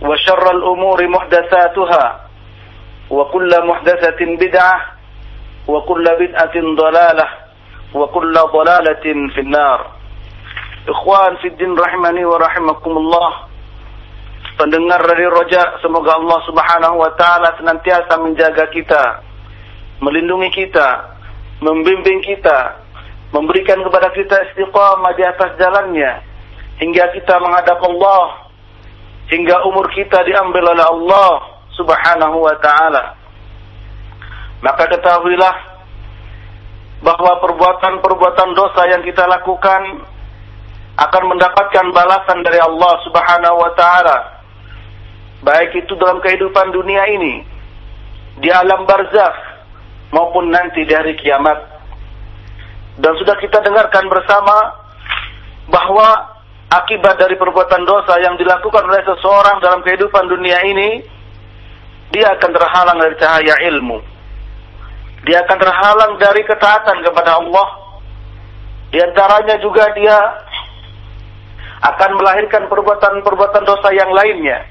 وشر الأمور محدثاتها وكل محدثة بدعة وكل بدعة ضلالة وكل ضلالة في النار Ikhwan Fiddin rahimani wa rahimakumullah Pendengar dari Roja Semoga Allah subhanahu wa ta'ala Senantiasa menjaga kita Melindungi kita Membimbing kita Memberikan kepada kita istiqamah di atas jalannya Hingga kita menghadap Allah Hingga umur kita diambil oleh Allah subhanahu wa ta'ala Maka ketahuilah Bahwa perbuatan-perbuatan dosa yang kita lakukan akan mendapatkan balasan dari Allah Subhanahu wa taala. Baik itu dalam kehidupan dunia ini, di alam barzakh maupun nanti di hari kiamat. Dan sudah kita dengarkan bersama bahwa akibat dari perbuatan dosa yang dilakukan oleh seseorang dalam kehidupan dunia ini, dia akan terhalang dari cahaya ilmu. Dia akan terhalang dari ketaatan kepada Allah. Di antaranya juga dia akan melahirkan perbuatan-perbuatan dosa yang lainnya.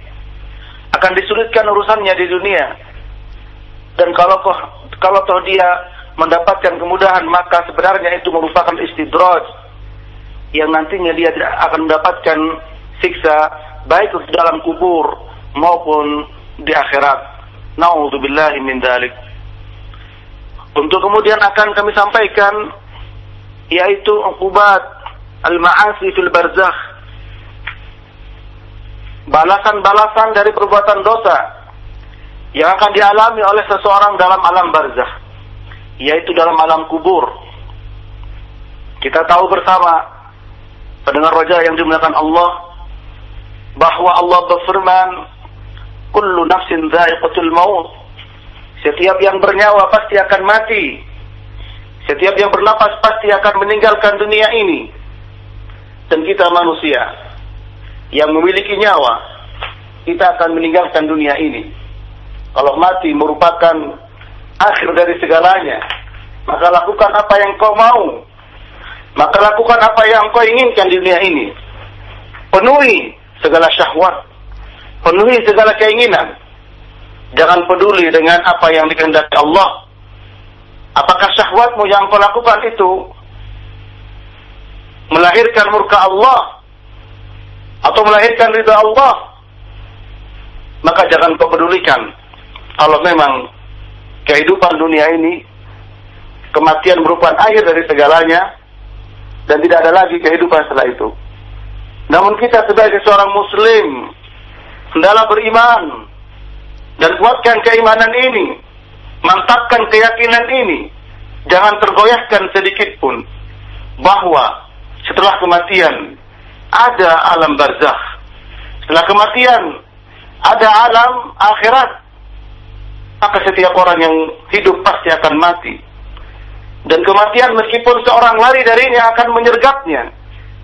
Akan disulitkan urusannya di dunia. Dan kalau kalau toh dia mendapatkan kemudahan maka sebenarnya itu merupakan istidraj yang nantinya dia tidak akan mendapatkan siksa baik di dalam kubur maupun di akhirat. Nauzubillahi min dzalik. Untuk kemudian akan kami sampaikan yaitu uqubat al-ma'asi fil barzakh balasan-balasan dari perbuatan dosa yang akan dialami oleh seseorang dalam alam barzah yaitu dalam alam kubur kita tahu bersama pendengar roja yang dimuliakan Allah bahwa Allah berfirman kullu nafsin dha'iqatul maut setiap yang bernyawa pasti akan mati setiap yang bernapas pasti akan meninggalkan dunia ini dan kita manusia yang memiliki nyawa, kita akan meninggalkan dunia ini. Kalau mati merupakan akhir dari segalanya, maka lakukan apa yang kau mau. Maka lakukan apa yang kau inginkan di dunia ini. Penuhi segala syahwat. Penuhi segala keinginan. Jangan peduli dengan apa yang dikehendaki Allah. Apakah syahwatmu yang kau lakukan itu melahirkan murka Allah atau melahirkan ridha Allah, maka jangan kau pedulikan. Kalau memang kehidupan dunia ini kematian merupakan akhir dari segalanya dan tidak ada lagi kehidupan setelah itu. Namun kita sebagai seorang muslim hendaklah beriman dan kuatkan keimanan ini, mantapkan keyakinan ini, jangan tergoyahkan sedikit pun bahwa setelah kematian ada alam barzakh. Setelah kematian ada alam akhirat. Maka setiap orang yang hidup pasti akan mati. Dan kematian meskipun seorang lari darinya akan menyergapnya.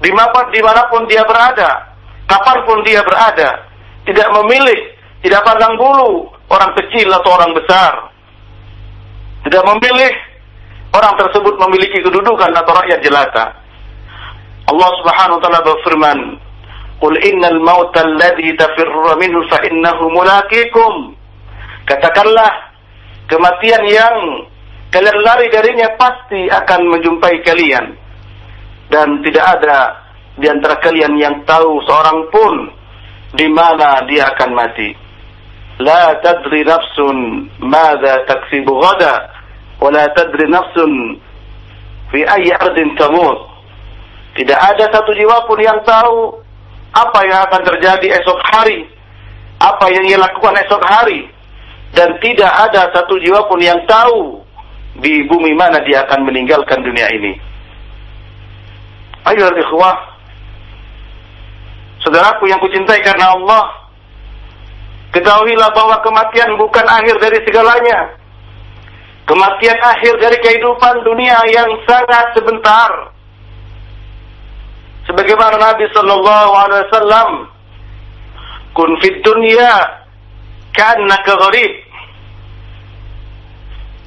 Di mana pun dia berada. Kapan pun dia berada. Tidak memilih. Tidak pandang bulu. orang kecil atau orang besar. Tidak memilih orang tersebut memiliki kedudukan atau rakyat jelata. Allah Subhanahu wa taala berfirman, "Qul innal mauta alladhi tafirru minhu fa innahu mulaqikum." Katakanlah, kematian yang kalian lari darinya pasti akan menjumpai kalian. Dan tidak ada di antara kalian yang tahu seorang pun di mana dia akan mati. La tadri nafsun madza taksibu ghada wa la tadri nafsun fi ayyi ardin tamut. Tidak ada satu jiwa pun yang tahu apa yang akan terjadi esok hari, apa yang ia lakukan esok hari, dan tidak ada satu jiwa pun yang tahu di bumi mana dia akan meninggalkan dunia ini. Ayo ikhwah, saudaraku yang kucintai karena Allah, ketahuilah bahwa kematian bukan akhir dari segalanya. Kematian akhir dari kehidupan dunia yang sangat sebentar. Sebagaimana Nabi Sallallahu Alaihi Wasallam, kun fid dunya ka'annaka gharib,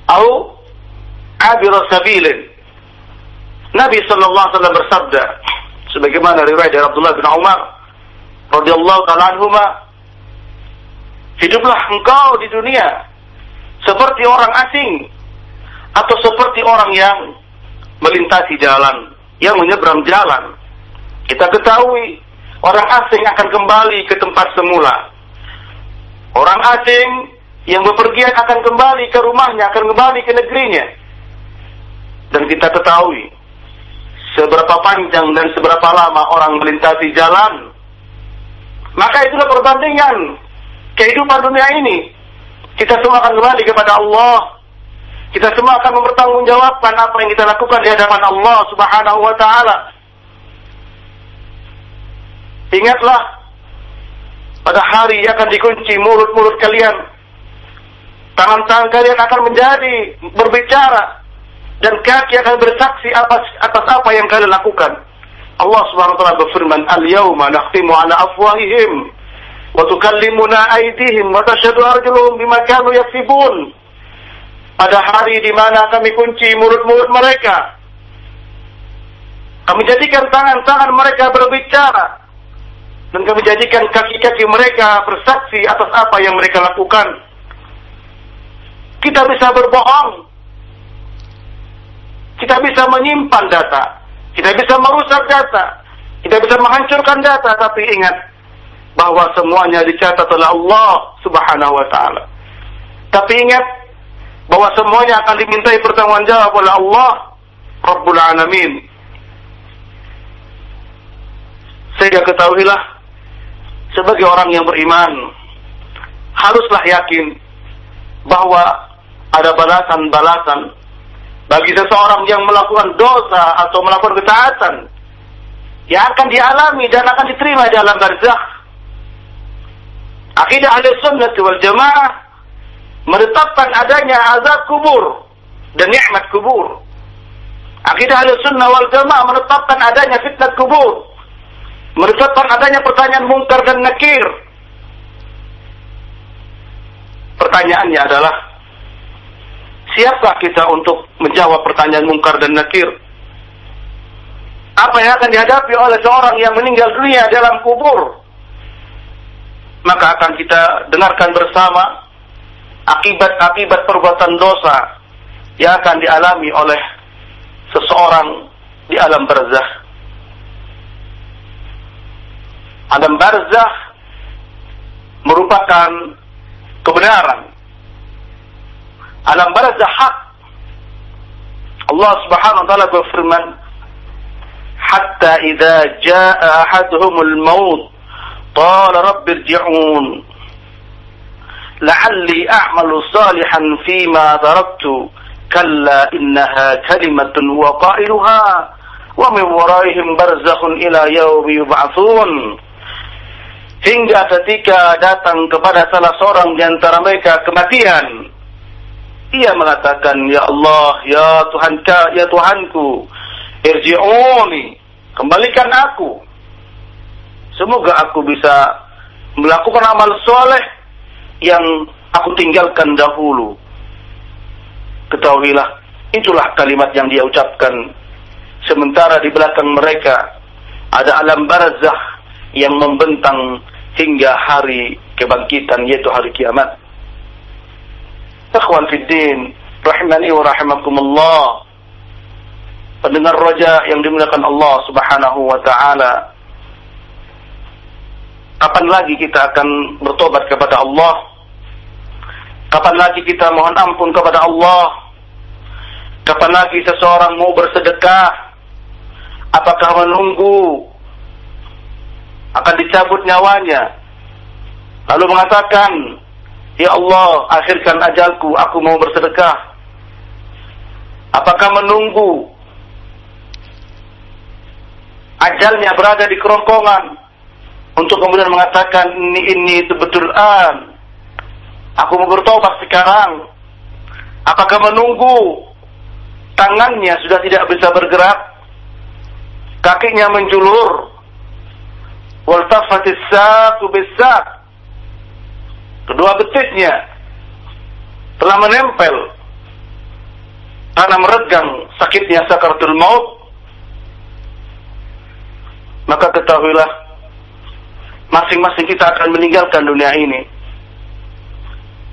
atau abir sabilin. Nabi Sallallahu Alaihi Wasallam bersabda, sebagaimana riwayat dari Abdullah bin Umar radhiyallahu taala anhuma, hiduplah engkau di dunia seperti orang asing atau seperti orang yang melintasi jalan, yang menyeberang jalan. Kita ketahui orang asing akan kembali ke tempat semula. Orang asing yang bepergian akan kembali ke rumahnya, akan kembali ke negerinya. Dan kita ketahui seberapa panjang dan seberapa lama orang melintasi jalan. Maka itulah perbandingan kehidupan dunia ini. Kita semua akan kembali kepada Allah. Kita semua akan mempertanggungjawabkan apa yang kita lakukan di hadapan Allah Subhanahu wa taala. Ingatlah pada hari akan dikunci mulut-mulut kalian. Tangan-tangan kalian akan menjadi berbicara dan kaki akan bersaksi atas atas apa yang kalian lakukan. Allah Subhanahu wa taala berfirman, "Al-yauma nakhtimu ala afwahihim wa tukallimuna aydihim wa tashhadu arjuluhum bima kanu yaksibun." Pada hari di mana kami kunci mulut-mulut mereka. Kami jadikan tangan-tangan mereka berbicara dan kami jadikan kaki-kaki mereka bersaksi atas apa yang mereka lakukan. Kita bisa berbohong. Kita bisa menyimpan data. Kita bisa merusak data. Kita bisa menghancurkan data. Tapi ingat bahwa semuanya dicatat oleh Allah subhanahu wa ta'ala. Tapi ingat bahwa semuanya akan dimintai pertanggungjawab oleh Allah Rabbul Alamin. Sehingga ketahuilah sebagai orang yang beriman haruslah yakin bahwa ada balasan-balasan bagi seseorang yang melakukan dosa atau melakukan ketaatan yang akan dialami dan akan diterima dalam barzakh. Akidah ahli sunnah wal jamaah menetapkan adanya azab kubur dan nikmat kubur. Akidah ahli sunnah wal jamaah menetapkan adanya fitnah kubur menetapkan adanya pertanyaan mungkar dan nakir. Pertanyaannya adalah, siapa kita untuk menjawab pertanyaan mungkar dan nakir? Apa yang akan dihadapi oleh seorang yang meninggal dunia dalam kubur? Maka akan kita dengarkan bersama akibat-akibat perbuatan dosa yang akan dialami oleh seseorang di alam barzah alam barzah merupakan kebenaran. Alam barzah hak. Allah Subhanahu wa taala berfirman, "Hatta idza jaa ahaduhumul maut, qala rabbi irji'un." لعلي أعمل صالحا فيما تركت كلا إنها كلمة وقائلها ومن ورائهم برزخ إلى يوم يبعثون hingga ketika datang kepada salah seorang di antara mereka kematian ia mengatakan ya Allah ya Tuhan ya Tuhanku irji'uni kembalikan aku semoga aku bisa melakukan amal soleh yang aku tinggalkan dahulu. Ketahuilah, itulah kalimat yang dia ucapkan. Sementara di belakang mereka ada alam barzah yang membentang hingga hari kebangkitan yaitu hari kiamat. Ikhwan fiddin, rahimani wa rahimakumullah. Pendengar roja yang dimuliakan Allah Subhanahu wa taala. Kapan lagi kita akan bertobat kepada Allah? Kapan lagi kita mohon ampun kepada Allah? Kapan lagi seseorang mau bersedekah? Apakah menunggu akan dicabut nyawanya? Lalu mengatakan, Ya Allah, akhirkan ajalku, aku mau bersedekah. Apakah menunggu ajalnya berada di kerongkongan untuk kemudian mengatakan ini ini itu betul an. Aku mau bertobat sekarang. Apakah menunggu tangannya sudah tidak bisa bergerak, kakinya menjulur, waltafatis satu besar, Kedua betisnya telah menempel karena meregang sakitnya sakaratul maut. Maka ketahuilah masing-masing kita akan meninggalkan dunia ini.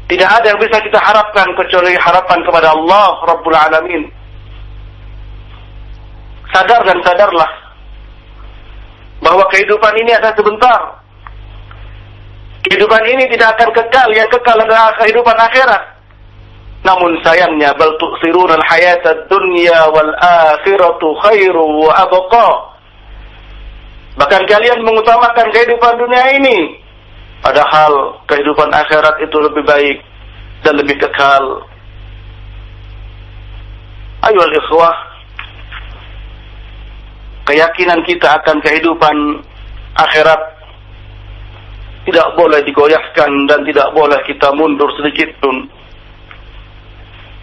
Tidak ada yang bisa kita harapkan kecuali harapan kepada Allah Rabbul Alamin. Sadar dan sadarlah bahwa kehidupan ini ada sebentar. Kehidupan ini tidak akan kekal, yang kekal adalah kehidupan akhirat. Namun sayangnya bal tu'siruna al-hayata dunya wal akhiratu khairu wa abqa. Bahkan kalian mengutamakan kehidupan dunia ini padahal kehidupan akhirat itu lebih baik dan lebih kekal. Ayo ikhwah keyakinan kita akan kehidupan akhirat tidak boleh digoyahkan dan tidak boleh kita mundur sedikit pun.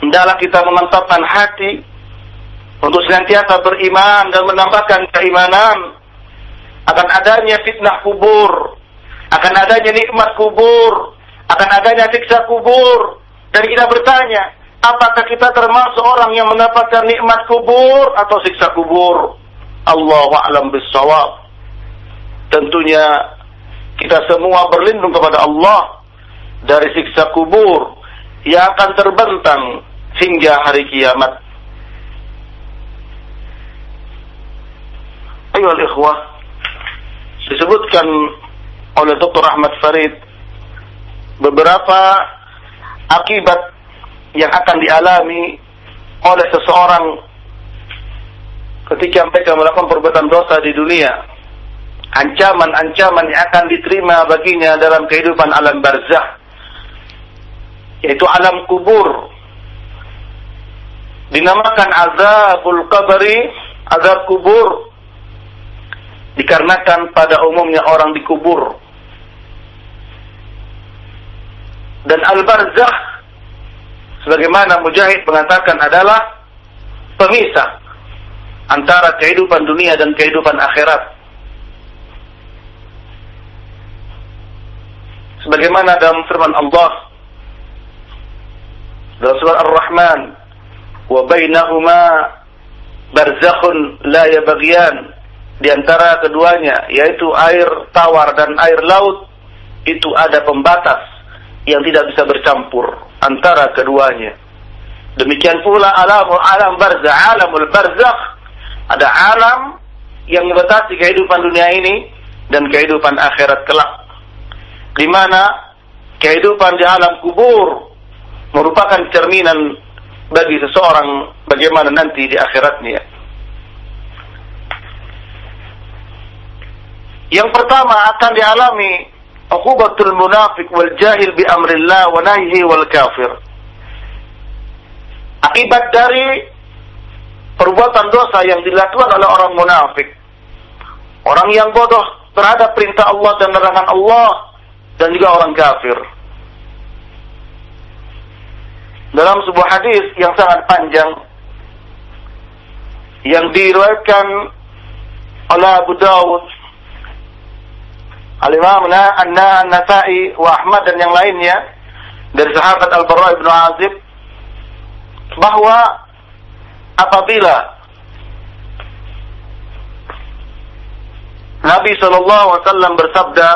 Hendaklah kita memantapkan hati untuk senantiasa beriman dan menambahkan keimanan akan adanya fitnah kubur, akan adanya nikmat kubur, akan adanya siksa kubur. Dan kita bertanya, apakah kita termasuk orang yang mendapatkan nikmat kubur atau siksa kubur? Allah a'lam bissawab. Tentunya kita semua berlindung kepada Allah dari siksa kubur yang akan terbentang hingga hari kiamat. Ayo ikhwah, disebutkan oleh Dr. Ahmad Farid beberapa akibat yang akan dialami oleh seseorang ketika mereka melakukan perbuatan dosa di dunia ancaman-ancaman yang akan diterima baginya dalam kehidupan alam barzah yaitu alam kubur. Dinamakan azabul qabri azab kubur dikarenakan pada umumnya orang dikubur. Dan al barzah sebagaimana Mujahid mengatakan adalah pemisah antara kehidupan dunia dan kehidupan akhirat sebagaimana dalam firman Allah dalam surah Ar-Rahman wa bainahuma barzakhun la yabghiyan. Di antara keduanya yaitu air tawar dan air laut itu ada pembatas yang tidak bisa bercampur antara keduanya. Demikian pula alam alam barzah alamul barzakh. Ada alam yang membatasi kehidupan dunia ini dan kehidupan akhirat kelak di mana kehidupan di alam kubur merupakan cerminan bagi seseorang bagaimana nanti di akhiratnya. Yang pertama akan dialami uqubatul munafik wal jahil bi amrillah wa nahyihi wal kafir. Akibat dari perbuatan dosa yang dilakukan oleh orang munafik. Orang yang bodoh terhadap perintah Allah dan larangan Allah dan juga orang kafir. Dalam sebuah hadis yang sangat panjang yang diriwayatkan oleh Abu Dawud, Al-Imam An-Nasai wa Ahmad dan yang lainnya dari sahabat Al-Bara bin Azib bahwa apabila Nabi Shallallahu Alaihi Wasallam bersabda,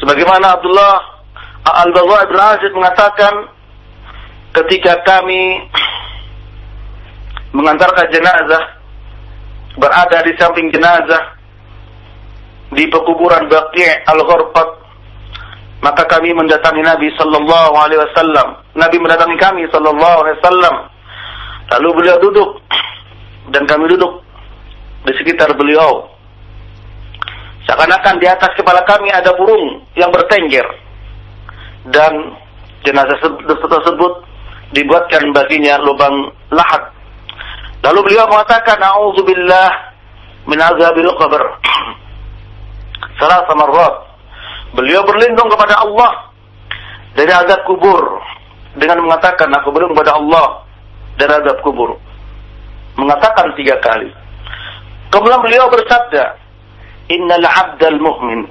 sebagaimana Abdullah Al-Bara bin Azib mengatakan, ketika kami mengantarkan jenazah berada di samping jenazah di pekuburan Baqi' Al-Ghurfat maka kami mendatangi Nabi sallallahu alaihi wasallam. Nabi mendatangi kami sallallahu alaihi wasallam. Lalu beliau duduk. Dan kami duduk di sekitar beliau seakan-akan di atas kepala kami ada burung yang bertengger dan jenazah tersebut dibuatkan baginya lubang lahat lalu beliau mengatakan a'udzubillah min azabil qabr salah marrat. Beliau berlindung kepada Allah dari azab kubur dengan mengatakan aku berlindung kepada Allah dari azab kubur. Mengatakan tiga kali. Kemudian beliau bersabda, إن العبد المؤمن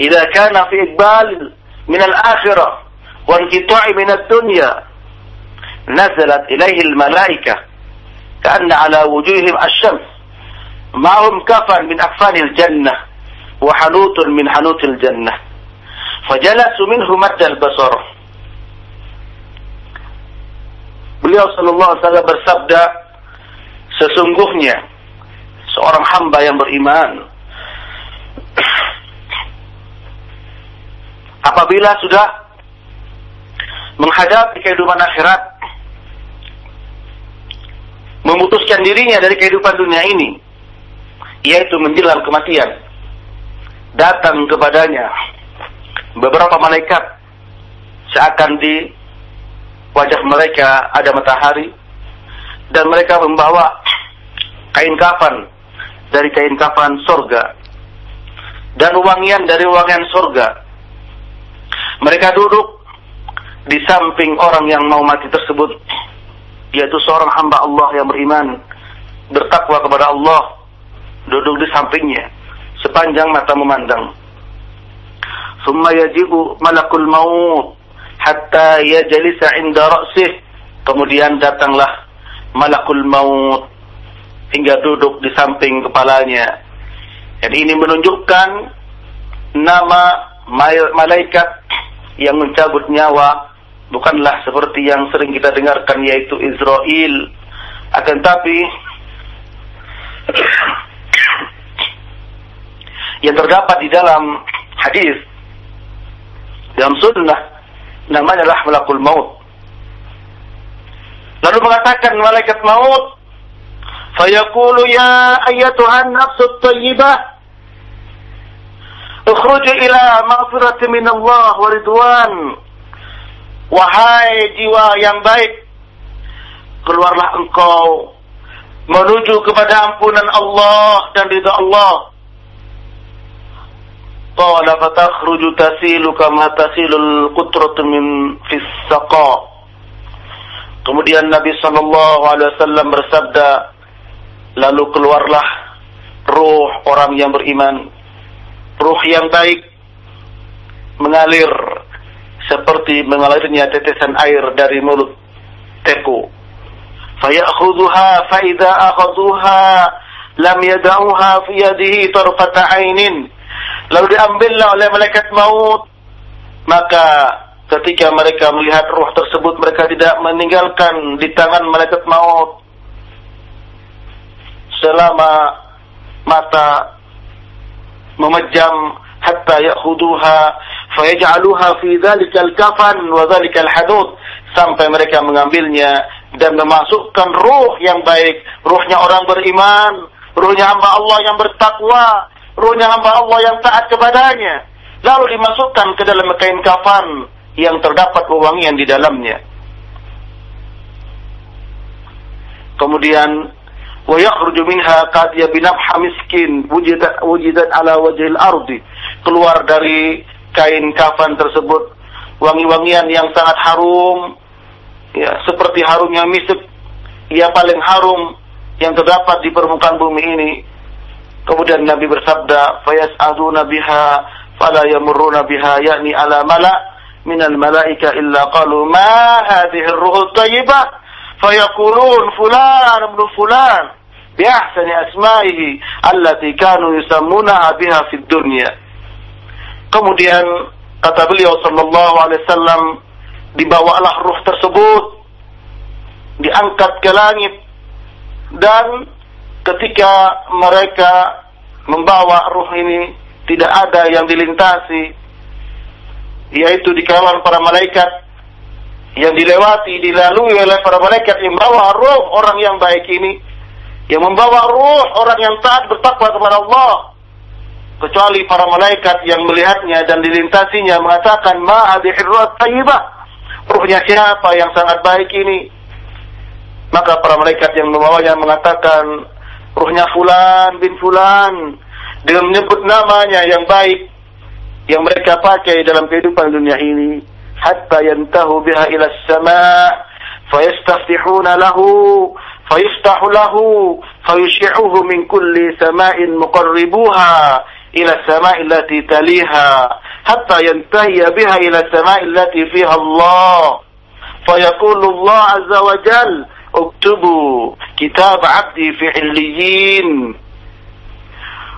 إذا كان في إقبال من الآخرة وانقطاع من الدنيا نزلت إليه الملائكة كأن على وجوههم الشمس. معهم كفن من أكفان الجنة وحنوت من حنوت الجنة. فجلسوا منه مد البصر. Beliau sallallahu alaihi wasallam bersabda sesungguhnya seorang hamba yang beriman. Apabila sudah menghadapi kehidupan akhirat memutuskan dirinya dari kehidupan dunia ini yaitu menjelang kematian datang kepadanya beberapa malaikat seakan di wajah mereka ada matahari dan mereka membawa kain kafan dari kain kafan surga dan wangian dari wangian surga mereka duduk di samping orang yang mau mati tersebut yaitu seorang hamba Allah yang beriman bertakwa kepada Allah duduk di sampingnya sepanjang mata memandang. Summa yajibu malakul maut hatta yajlisa inda. Kemudian datanglah malakul maut hingga duduk di samping kepalanya. Dan ini menunjukkan nama malaikat yang mencabut nyawa bukanlah seperti yang sering kita dengarkan yaitu Israel akan tapi yang terdapat di dalam hadis dalam sunnah namanya adalah malakul maut. Lalu mengatakan malaikat maut, fayaqulu ya ayyatuhan nafsut thayyibah ukhruji ila maghfirati min Allah wa ridwan. Wahai jiwa yang baik, keluarlah engkau menuju kepada ampunan Allah dan ridha Allah Qala fatakhruju tasilu kama tasilul qutratu min fis. Kemudian Nabi sallallahu alaihi wasallam bersabda, lalu keluarlah ruh orang yang beriman, ruh yang baik mengalir seperti mengalirnya tetesan air dari mulut teku. Fayakhudhuha fa idza akhadhuha lam yad'uha fi yadihi tarfata 'ainin lalu diambillah oleh malaikat maut. Maka ketika mereka melihat ruh tersebut mereka tidak meninggalkan di tangan malaikat maut selama mata memejam hatta ya'khuduha fayaj'aluha fi dhalikal kafan wa dhalikal hadud. Sampai mereka mengambilnya dan memasukkan ruh yang baik. Ruhnya orang beriman ruhnya hamba Allah yang bertakwa ruhnya hamba Allah yang taat kepadanya. Lalu dimasukkan ke dalam kain kafan yang terdapat wewangian di dalamnya. Kemudian wa yakhruju minha qadiya binabha miskin wujidat wujidat ala wajhil ardi keluar dari kain kafan tersebut wangi-wangian yang sangat harum ya seperti harumnya misik yang paling harum yang terdapat di permukaan bumi ini Kemudian Nabi bersabda, "Fayas'aduna biha فلا يمرون بها يعني على ملأ من الملائكة إلا قالوا ما هذه الروح الطيبة فيقولون فلان ابن فلان بأحسن أسمائه التي كانوا يسمونها بها في الدنيا kemudian kata beliau sallallahu alaihi wasallam dibawalah ruh tersebut diangkat ke langit dan ketika mereka membawa ruh ini tidak ada yang dilintasi yaitu di kalangan para malaikat yang dilewati dilalui oleh para malaikat yang membawa ruh orang yang baik ini. Yang membawa ruh orang yang taat bertakwa kepada Allah. Kecuali para malaikat yang melihatnya dan dilintasinya mengatakan ma hadhihi tayyibah ruhnya siapa yang sangat baik ini? Maka para malaikat yang membawanya mengatakan ruhnya fulan bin fulan. Dengan menyebut namanya yang baik yang mereka pakai dalam kehidupan dunia ini حتى ينتهوا بها إلى السماء فيستفتحون له فيفتح له فيشيعه من كل سماء مقربوها إلى السماء التي تليها حتى ينتهي بها إلى السماء التي فيها الله. فيقول الله عز وجل اكتبوا كتاب عبدي في عليين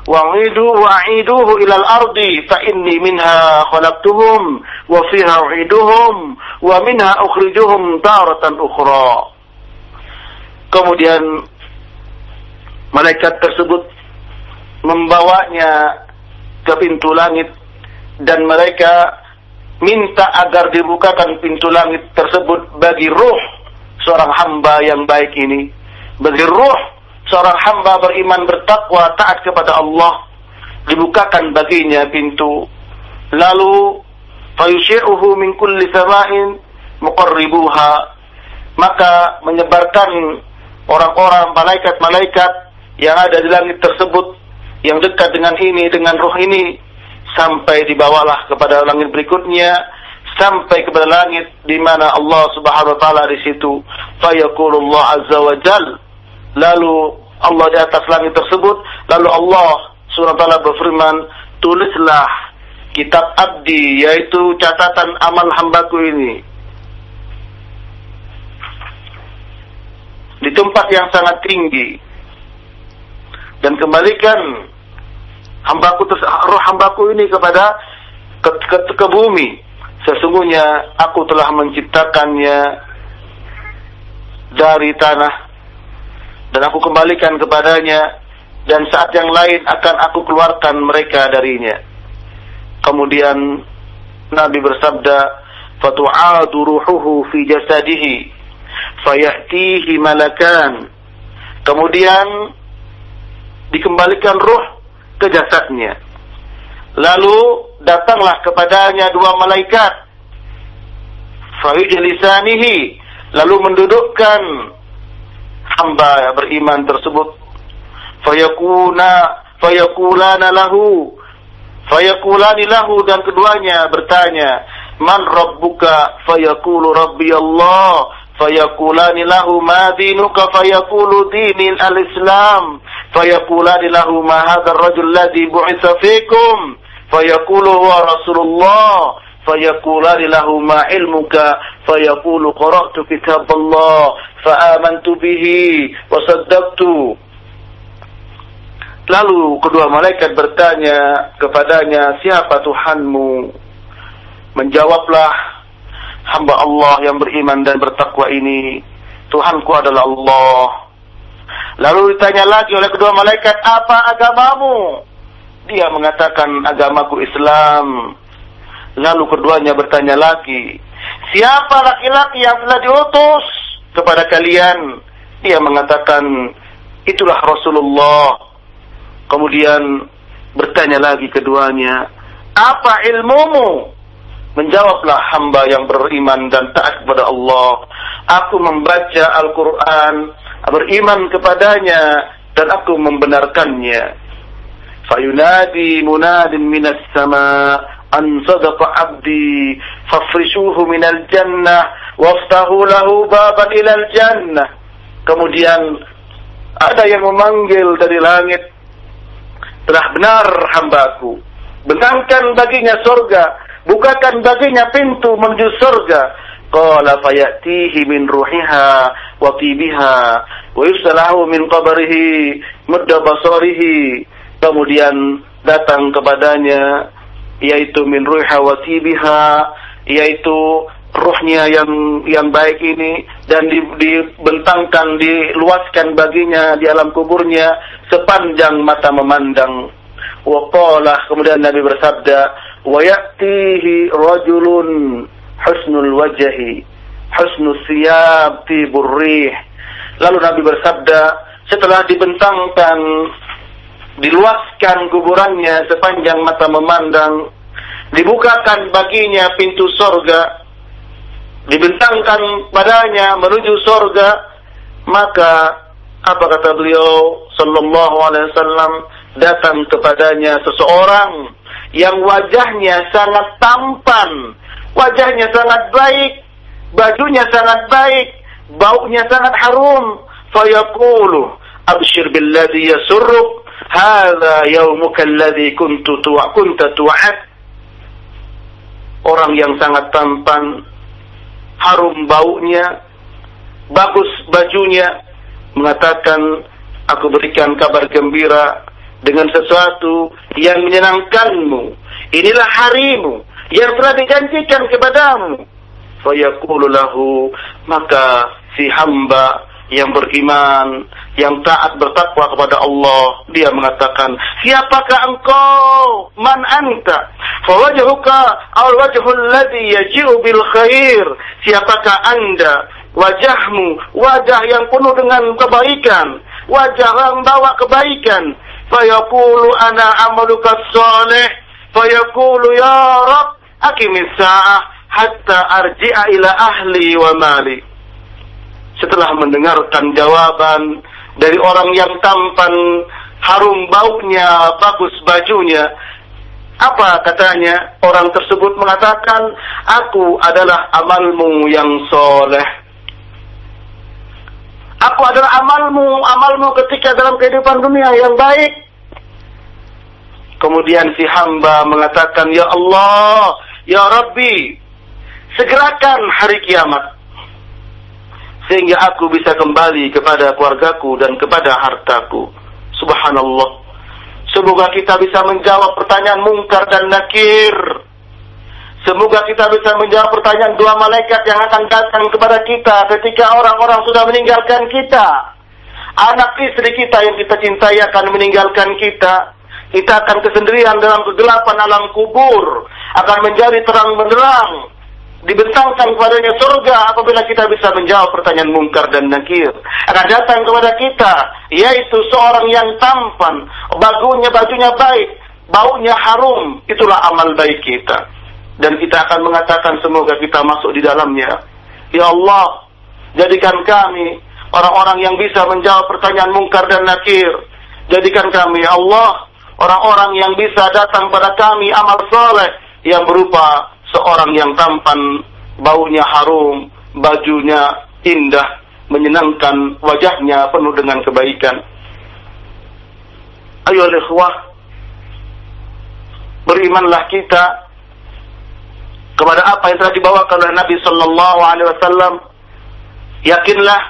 وعيدوا وعيدوه إلى الأرض فإني منها خلقتهم وفيها أعيدهم ومنها أخرجهم تارة أخرى kemudian malaikat tersebut membawanya ke pintu langit dan mereka minta agar dibukakan pintu langit tersebut bagi ruh seorang hamba yang baik ini bagi ruh seorang hamba beriman bertakwa taat kepada Allah dibukakan baginya pintu. Lalu fayushi'uhu min kulli sama'in muqarribuha. Maka menyebarkan orang-orang malaikat-malaikat yang ada di langit tersebut yang dekat dengan ini dengan roh ini sampai dibawalah kepada langit berikutnya sampai kepada langit di mana Allah Subhanahu wa taala di situ. Fayaqulullah azza wa jal lalu Allah di atas langit tersebut lalu Allah wa taala berfirman tulislah kitab abdi yaitu catatan amal hambaku ini. Di tempat yang sangat tinggi. Dan kembalikan hambaku roh hambaku ini kepada ke, ke, ke bumi. Sesungguhnya aku telah menciptakannya dari tanah dan aku kembalikan kepadanya dan saat yang lain akan aku keluarkan mereka darinya. Kemudian Nabi bersabda, "Fatu'adu ruhuhu fi jasadihi, fayatihi malakan." Kemudian dikembalikan ruh ke jasadnya. Lalu datanglah kepadanya dua malaikat. Fayujlisanihi, lalu mendudukkan hamba beriman tersebut. Fayakuna fayakulana lahu fayakulani lahu dan keduanya bertanya man rabbuka? Fayaqulu rabbi Allah. Fayakulani lahu ma dinuka? Fayaqulu dini al-islam. Fayakulani lahu ma hadha ar-rajul ladhi bu'itha fikum? Fayaqulu huwa rasulullah فيقولان له ما علمك فيقول قرأت كتاب الله فآمنت به وصدقت Lalu kedua malaikat bertanya kepadanya, siapa Tuhanmu? Menjawablah, hamba Allah yang beriman dan bertakwa ini, Tuhanku adalah Allah. Lalu ditanya lagi oleh kedua malaikat, apa agamamu? Dia mengatakan, agamaku Islam. Lalu keduanya bertanya lagi, siapa laki-laki yang telah diutus kepada kalian? Dia mengatakan, itulah Rasulullah. Kemudian bertanya lagi keduanya, apa ilmumu? Menjawablah hamba yang beriman dan taat kepada Allah. Aku membaca Al-Quran, beriman kepadanya, dan aku membenarkannya. Fayunadi munadin minas sama an sadaqa abdi fafrishuhu minal jannah waftahu lahu baban ilal jannah. Kemudian ada yang memanggil dari langit telah benar hambaku bentangkan baginya surga, bukakan baginya pintu menuju surga. Qala fayatihi min ruhiha wa tibiha wa yusalahu min qabrihi mudda basarihi. Kemudian datang kepadanya yaitu min ruhiha wa tibiha yaitu ruhnya yang yang baik ini dan dibentangkan diluaskan baginya di alam kuburnya sepanjang mata memandang Waqalah kemudian Nabi bersabda, wa ya'tihi rajulun husnul wajhi, husnul siyab tibur rih. Lalu Nabi bersabda, setelah dibentangkan diluaskan kuburannya sepanjang mata memandang, dibukakan baginya pintu sorga, dibentangkan padanya menuju sorga, maka apa kata beliau sallallahu alaihi wasallam datang kepadanya seseorang yang wajahnya sangat tampan, wajahnya sangat baik, bajunya sangat baik, baunya sangat harum. Fayaqulu, abshir billadhi yasurruk, hadha yawmuka alladhi kuntu tu'a kunta tu'ad. Orang yang sangat tampan, harum baunya, bagus bajunya, mengatakan, aku berikan kabar gembira dengan sesuatu yang menyenangkanmu. Inilah harimu yang telah dijanjikan kepadamu. Fayaqulu maka si hamba yang beriman, yang taat bertakwa kepada Allah, dia mengatakan, "Siapakah engkau? Man anta?" Fawajhuka aw wajhul ladzi yaji'u bil khair. Siapakah Anda? Wajahmu, wajah yang penuh dengan kebaikan, wajah yang bawa kebaikan, fayaqulu ana amaluka salih fayaqulu ya rab aqimis sa'ah hatta arji'a ila ahli wa mali setelah mendengarkan jawaban dari orang yang tampan harum baunya bagus bajunya apa katanya orang tersebut mengatakan aku adalah amalmu yang soleh Aku adalah amalmu, amalmu ketika dalam kehidupan dunia yang baik. Kemudian si hamba mengatakan, Ya Allah, Ya Rabbi, segerakan hari kiamat. Sehingga aku bisa kembali kepada keluargaku dan kepada hartaku. Subhanallah. Semoga kita bisa menjawab pertanyaan mungkar dan nakir Semoga kita bisa menjawab pertanyaan dua malaikat yang akan datang kepada kita ketika orang-orang sudah meninggalkan kita. Anak istri kita yang kita cintai akan meninggalkan kita. Kita akan kesendirian dalam kegelapan alam kubur. Akan menjadi terang benderang. Dibentangkan kepadanya surga apabila kita bisa menjawab pertanyaan mungkar dan nakir. Akan datang kepada kita, yaitu seorang yang tampan, bagunya bajunya baik, baunya harum. Itulah amal baik kita dan kita akan mengatakan semoga kita masuk di dalamnya. Ya Allah, jadikan kami orang-orang yang bisa menjawab pertanyaan mungkar dan nakir. Jadikan kami ya Allah orang-orang yang bisa datang pada kami amal soleh yang berupa seorang yang tampan, baunya harum, bajunya indah, menyenangkan, wajahnya penuh dengan kebaikan. Ayo ikhwah, berimanlah kita kepada apa yang telah dibawakan oleh Nabi Sallallahu Alaihi Wasallam. Yakinlah,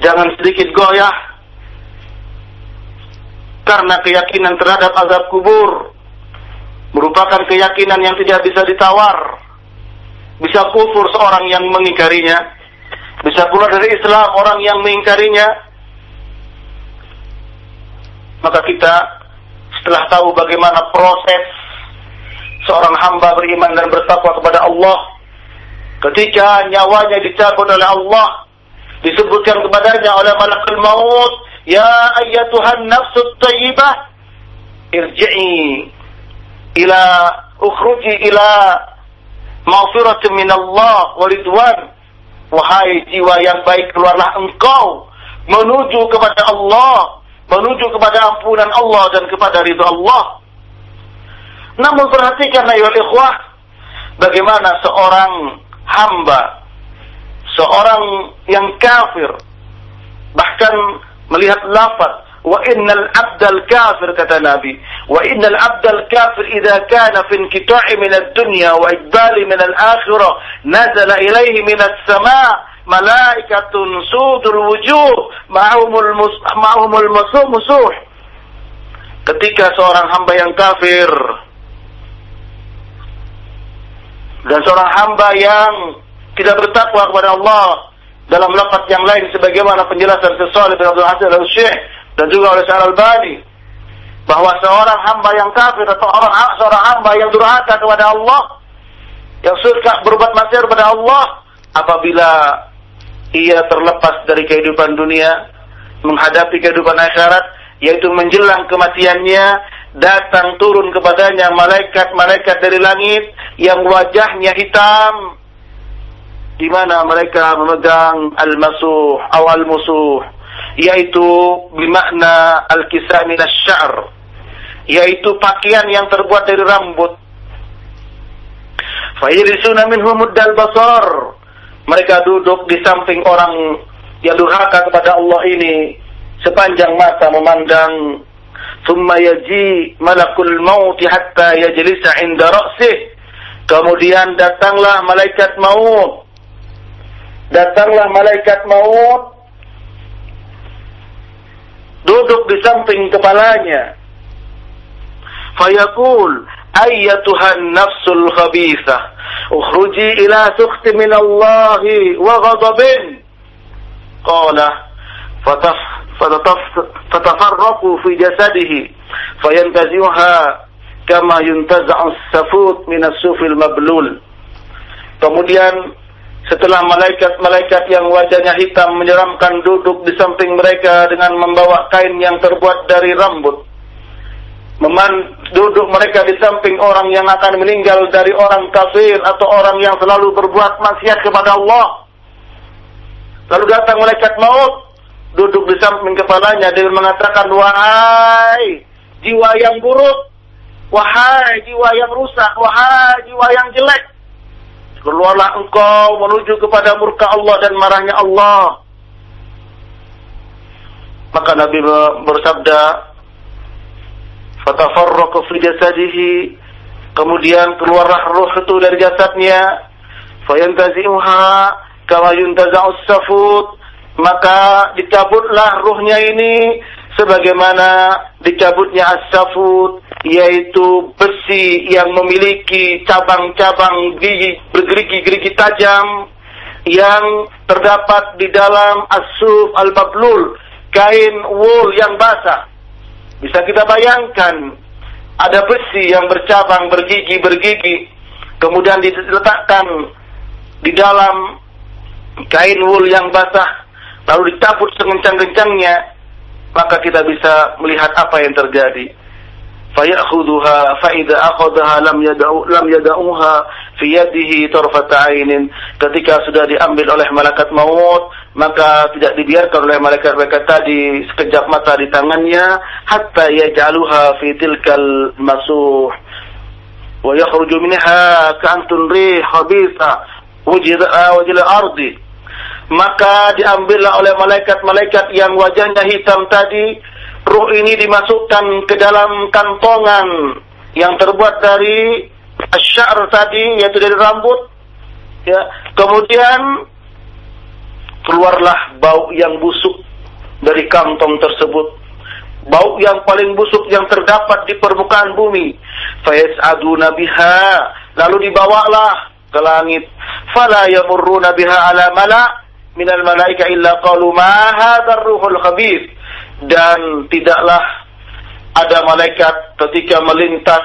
jangan sedikit goyah, karena keyakinan terhadap azab kubur merupakan keyakinan yang tidak bisa ditawar. Bisa kufur seorang yang mengingkarinya, bisa keluar dari Islam orang yang mengingkarinya. Maka kita setelah tahu bagaimana proses seorang hamba beriman dan bertakwa kepada Allah ketika nyawanya dicabut oleh Allah disebutkan kepadanya oleh malakul maut ya ayyatuhan nafsut tayyibah irji'i ila ukhruji ila maghfiratin min Allah wa ridwan. Wahai jiwa yang baik keluarlah engkau menuju kepada Allah menuju kepada ampunan Allah dan kepada ridha Allah. Namun perhatikan ayo ikhwah bagaimana seorang hamba, seorang yang kafir bahkan melihat lafaz wa innal abdal kafir kata Nabi. Wa innal abdal kafir idza kana fi inqita'i min ad-dunya wa iqbali min al-akhirah nazala ilayhi min as-sama' malaikatun sudul wujuh ma'humul ma'humul musuh ketika seorang hamba yang kafir dan seorang hamba yang tidak bertakwa kepada Allah dalam lafaz yang lain sebagaimana penjelasan sesuai bin Abdul Hasan al-Syekh dan juga oleh Syekh Al-Albani bahwa seorang hamba yang kafir atau orang seorang hamba yang durhaka kepada Allah yang suka berbuat maksiat kepada Allah apabila ia terlepas dari kehidupan dunia menghadapi kehidupan akhirat yaitu menjelang kematiannya datang turun kepadanya malaikat-malaikat dari langit yang wajahnya hitam di mana mereka memegang al-masuh atau al-musuh yaitu bermakna al-kisah min syar yaitu pakaian yang terbuat dari rambut. Fayirisuna minhum muddal basar mereka duduk di samping orang yang durhaka kepada Allah ini sepanjang mata memandang. Thumma yaji malakul maut hatta yajlisa inda ra'sih. Kemudian datanglah malaikat maut. Datanglah malaikat maut duduk di samping kepalanya. Fayaqul, ayatuhan nafsul khabithah, ukhruji ila sukti min Allahi wa ghadabin. Qala, fataf, fatafarraku fi jasadihi, fayantaziuha kama yuntaza'u safut minas sufil mablul. Kemudian setelah malaikat-malaikat yang wajahnya hitam menyeramkan duduk di samping mereka dengan membawa kain yang terbuat dari rambut. Meman duduk mereka di samping orang yang akan meninggal dari orang kafir atau orang yang selalu berbuat maksiat kepada Allah. Lalu datang malaikat maut duduk di samping kepalanya dengan mengatakan wahai jiwa yang buruk, wahai jiwa yang rusak, wahai jiwa yang jelek Keluarlah engkau menuju kepada murka Allah dan marahnya Allah. Maka Nabi bersabda, "Fatafarraqu fi jasadihi." Kemudian keluarlah roh itu dari jasadnya, fayantazi'uha kama yuntaza'us safut. Maka dicabutlah ruhnya ini sebagaimana dicabutnya as-safut yaitu besi yang memiliki cabang-cabang gigi bergerigi-gerigi tajam yang terdapat di dalam asuf al-bablul kain wool yang basah. Bisa kita bayangkan ada besi yang bercabang bergigi bergigi kemudian diletakkan di dalam kain wool yang basah lalu dicabut sekencang-kencangnya maka kita bisa melihat apa yang terjadi. Fayakhudhuha fa idza akhadhaha lam yad'u lam yad'uha fi yadihi tarfat 'ainin. Ketika sudah diambil oleh malaikat maut, maka tidak dibiarkan oleh malaikat-malaikat tadi sekejap mata di tangannya hatta yaj'aluha fi tilkal masuh. Wa yakhruju minha ka'antun rih khabitha wajila ardi maka diambillah oleh malaikat-malaikat yang wajahnya hitam tadi ruh ini dimasukkan ke dalam kantongan yang terbuat dari asyar tadi yaitu dari rambut. Ya kemudian keluarlah bau yang busuk dari kantong tersebut. Bau yang paling busuk yang terdapat di permukaan bumi. Fayas'aduna biha. Lalu dibawalah ke langit. Fala yamurruna biha ala mala minal malaika illa qalu ma hadzal ruhul khabith? Dan tidaklah ada malaikat ketika melintas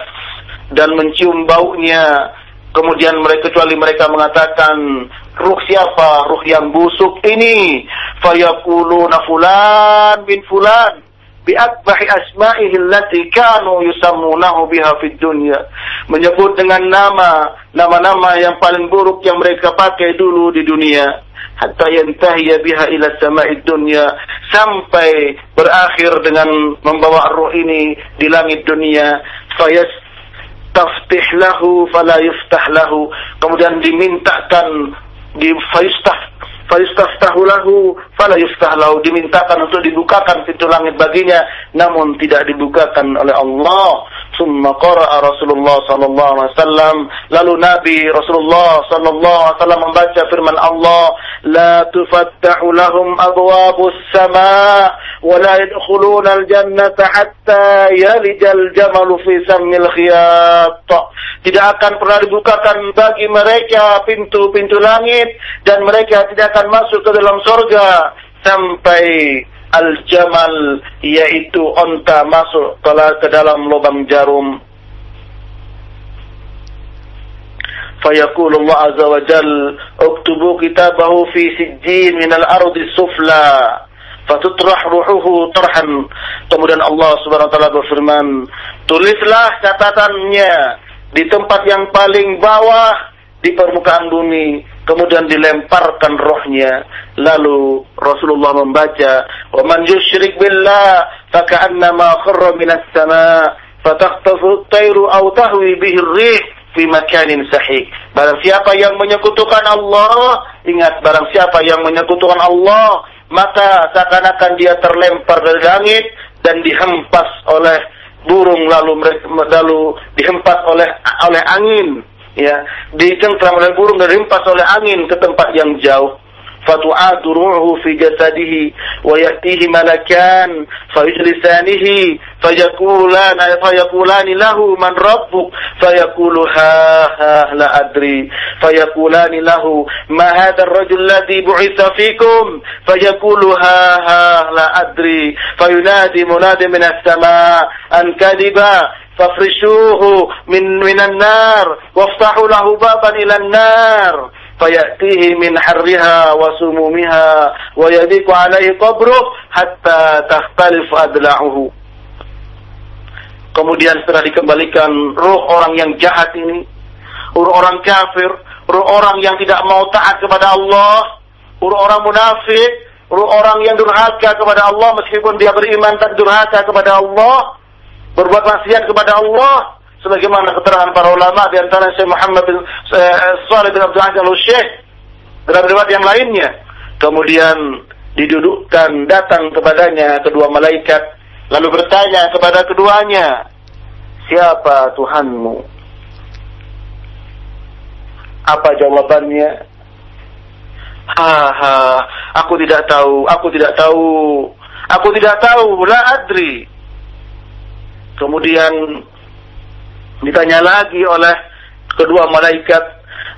dan mencium baunya. Kemudian mereka kecuali mereka mengatakan ruh siapa? Ruh yang busuk ini. Fayaquluna fulan bin fulan biakbahi asma'ihi allati kanu yusammunahu biha fid dunya. Menyebut dengan nama nama-nama yang paling buruk yang mereka pakai dulu di dunia hatta yantahiya biha ila sama'id dunya sampai berakhir dengan membawa ruh ini di langit dunia. Fayas taftih lahu fala yuftah lahu. Kemudian dimintakan di fayustah Falistaftahu lahu fala yuftah lahu. Dimintakan untuk dibukakan pintu langit baginya namun tidak dibukakan oleh Allah summa qara'a Rasulullah sallallahu alaihi wasallam. Lalu Nabi Rasulullah sallallahu alaihi wasallam membaca firman Allah la tufattahu lahum abwabus sama wa la yadkhuluna al-jannata hatta yalijal jamalu fi sammil khiyat. Tidak akan pernah dibukakan bagi mereka pintu-pintu langit dan mereka tidak akan masuk ke dalam surga sampai al-jamal yaitu onta masuk telah ke dalam lubang jarum. Allah azza wa jal uktubu kitabahu fi sijjin min al-ardi sufla fatutrah ruhuhu tarhan kemudian Allah Subhanahu wa taala berfirman tulislah catatannya di tempat yang paling bawah di permukaan bumi kemudian dilemparkan rohnya. Lalu Rasulullah membaca wa man yusyrik billah faka'annama kharra minas sama fatakhtafu at-tayru aw tahwi bihi ar-rih fi makanin sahih. Barang siapa yang menyekutukan Allah ingat barang siapa yang menyekutukan Allah maka seakan-akan dia terlempar dari langit dan dihempas oleh burung lalu lalu dihempas oleh oleh angin ya dicengkram oleh burung dan rimpas oleh angin ke tempat yang jauh فتعاد روحه في جسده ويأتيه ملكان فيجلسانه فيقولان فيقولان له من ربك? فيقول ها ها لا أدري. فيقولان له ما هذا الرجل الذي بعث فيكم؟ فيقول ها ها لا أدري. فينادي مناد من السماء أن كذبا فافرشوه من من النار وافتحوا له بابا إلى النار. فيأتيه من حرها وسمومها ويضيق عليه قبره حتى تختلف أضلاعه Kemudian setelah dikembalikan ruh orang yang jahat ini, ruh orang kafir, ruh orang yang tidak mau taat kepada Allah, ruh orang munafik, ruh orang yang durhaka kepada Allah meskipun dia beriman tak durhaka kepada Allah, berbuat maksiat kepada Allah sebagaimana keterangan para ulama di antara Syekh Muhammad bin eh, Shalih bin Abdul Aziz Al-Syekh dalam riwayat yang lainnya kemudian didudukkan datang kepadanya kedua malaikat lalu bertanya kepada keduanya siapa Tuhanmu? Apa jawabannya? Ha ha aku tidak tahu aku tidak tahu aku tidak tahu la adri. Kemudian ditanya lagi oleh kedua malaikat,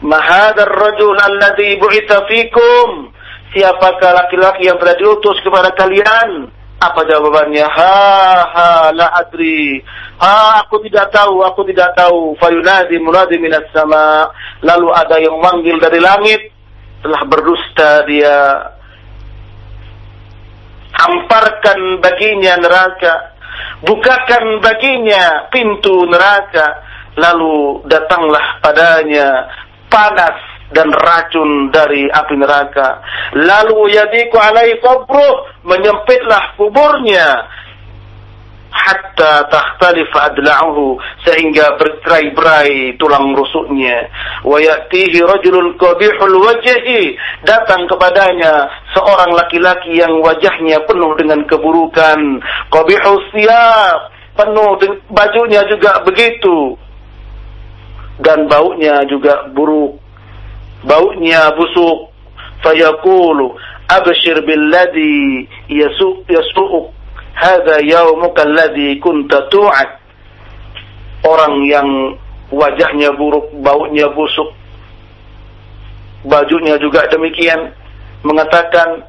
"Mahadar rajul alladhi bu'itha fikum?" Siapakah laki-laki yang telah diutus kepada kalian? Apa jawabannya? Ha ha la adri. Ha aku tidak tahu, aku tidak tahu. Fayunadi munadi minas sama. Lalu ada yang manggil dari langit. Telah berdusta dia. Hamparkan baginya neraka bukakan baginya pintu neraka lalu datanglah padanya panas dan racun dari api neraka. Lalu yadiku alai qabruh menyempitlah kuburnya hatta takhtalif adla'uhu sehingga bercerai-berai tulang rusuknya. Wa ya'tihi rajulun qabihul wajhi datang kepadanya seorang laki-laki yang wajahnya penuh dengan keburukan. Qabihus siyab penuh bajunya juga begitu. Dan baunya juga buruk. Baunya busuk. Fayaqulu abshir billadhi yasuq Hada yaumuka alladhi kunta tu'ad. Orang yang wajahnya buruk, baunya busuk, bajunya juga demikian, mengatakan,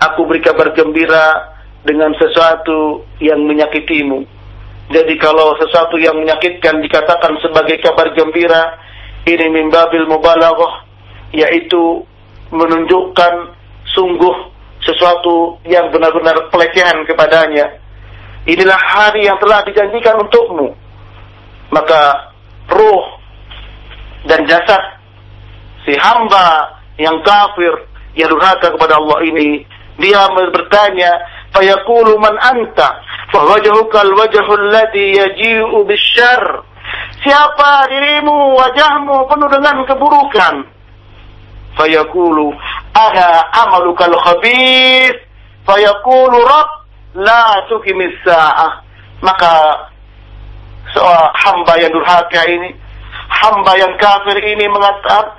aku beri kabar gembira dengan sesuatu yang menyakitimu. Jadi kalau sesuatu yang menyakitkan dikatakan sebagai kabar gembira, ini mimbabil mubalaghah, yaitu menunjukkan sungguh sesuatu yang benar-benar pelecehan kepadanya. Inilah hari yang telah dijanjikan untukmu. Maka ruh dan jasad si hamba yang kafir yang durhaka kepada Allah ini dia bertanya fayaqulu man anta fawajhuka alwajhu alladhi yaji'u bisyarr siapa dirimu wajahmu penuh dengan keburukan fayaqulu ana amalukal khabith fayaqulu rabb la tuqimis sa'ah maka seorang hamba yang durhaka ini hamba yang kafir ini mengatakan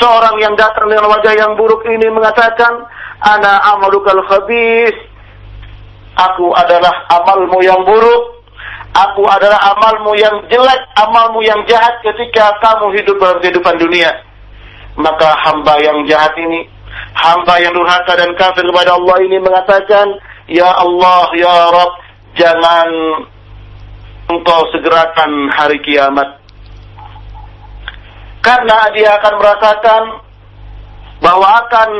seorang yang datang dengan wajah yang buruk ini mengatakan ana amalukal khabith aku adalah amalmu yang buruk. Aku adalah amalmu yang jelek amalmu yang jahat ketika kamu hidup dalam kehidupan dunia maka hamba yang jahat ini hamba yang durhaka dan kafir kepada Allah ini mengatakan ya Allah ya Rabb jangan engkau segerakan hari kiamat karena dia akan merasakan bahwa akan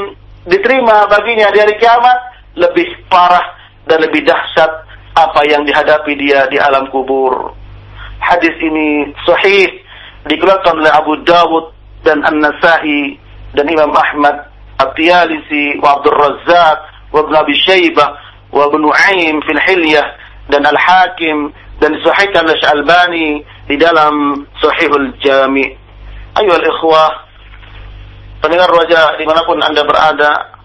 diterima baginya di hari kiamat lebih parah dan lebih dahsyat apa yang dihadapi dia di alam kubur. Hadis ini sahih dikeluarkan oleh Abu Dawud dan An-Nasai dan Imam Ahmad At-Tiyalisi wa Abdul Razzaq wa Ibn Abi Shaybah wa Ibn Nu'aim fil Hilyah dan Al-Hakim dan disahihkan oleh Syalbani di dalam Sahihul Jami' Ayo ikhwah, pendengar wajah di mana pun anda berada,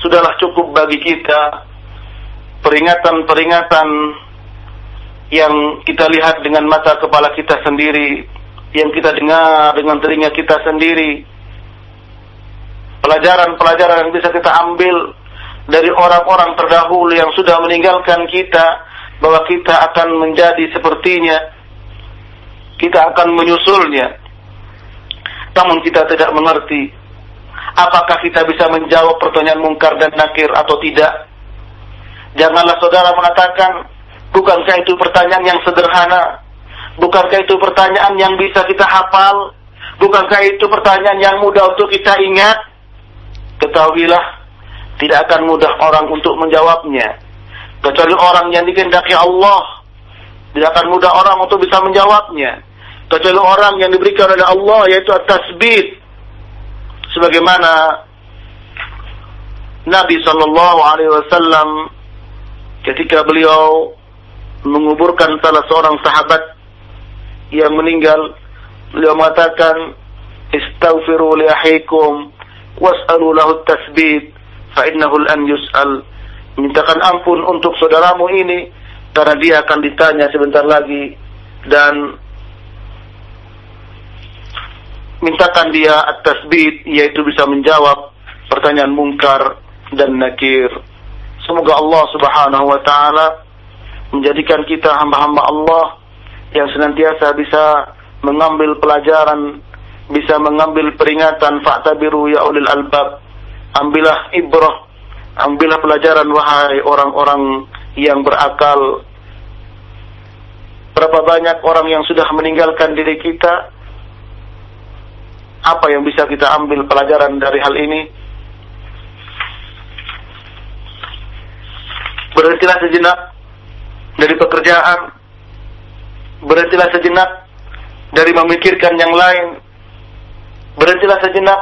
sudahlah cukup bagi kita peringatan-peringatan yang kita lihat dengan mata kepala kita sendiri, yang kita dengar dengan telinga kita sendiri, pelajaran-pelajaran yang bisa kita ambil dari orang-orang terdahulu yang sudah meninggalkan kita, bahwa kita akan menjadi sepertinya, kita akan menyusulnya. Namun kita tidak mengerti apakah kita bisa menjawab pertanyaan mungkar dan nakir atau tidak. Janganlah saudara mengatakan, bukankah itu pertanyaan yang sederhana? Bukankah itu pertanyaan yang bisa kita hafal? Bukankah itu pertanyaan yang mudah untuk kita ingat? Ketahuilah, tidak akan mudah orang untuk menjawabnya. Kecuali orang yang dikehendaki Allah. Tidak akan mudah orang untuk bisa menjawabnya kecuali orang yang diberikan oleh Allah yaitu at-tasbih sebagaimana Nabi sallallahu alaihi wasallam ketika beliau menguburkan salah seorang sahabat yang meninggal beliau mengatakan istaghfiru li akhikum was'alu lahu at-tasbih fa innahu an yus'al mintakan ampun untuk saudaramu ini karena dia akan ditanya sebentar lagi dan mintakan dia at-tasbih yaitu bisa menjawab pertanyaan mungkar dan nakir. Semoga Allah Subhanahu wa taala menjadikan kita hamba-hamba Allah yang senantiasa bisa mengambil pelajaran, bisa mengambil peringatan fa'tabiru ya ulil albab. Ambillah ibrah, ambillah pelajaran wahai orang-orang yang berakal. Berapa banyak orang yang sudah meninggalkan diri kita apa yang bisa kita ambil pelajaran dari hal ini? Berhentilah sejenak dari pekerjaan berhentilah sejenak dari memikirkan yang lain. Berhentilah sejenak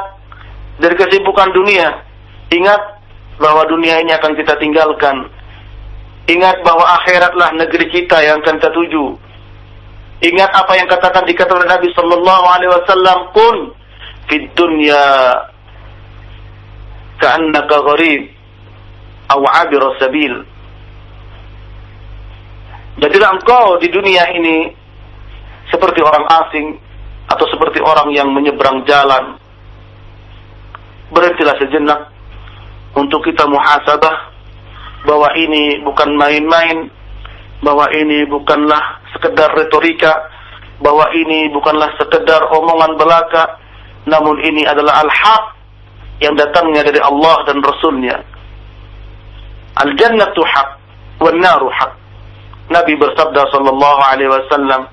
dari kesibukan dunia. Ingat bahwa dunia ini akan kita tinggalkan. Ingat bahwa akhiratlah negeri kita yang akan kita tuju. Ingat apa yang katakan dikatakan Nabi Sallallahu Alaihi Wasallam pun di dunia ka'annaka gharib aw 'abira sabil Jadilah engkau di dunia ini seperti orang asing atau seperti orang yang menyeberang jalan. Berhentilah sejenak untuk kita muhasabah bahwa ini bukan main-main, bahwa ini bukanlah sekedar retorika, bahwa ini bukanlah sekedar omongan belaka, namun ini adalah al-haq yang datangnya dari Allah dan Rasulnya. Al-jannatu haq, wal naru haq. Nabi bersabda sallallahu alaihi wasallam,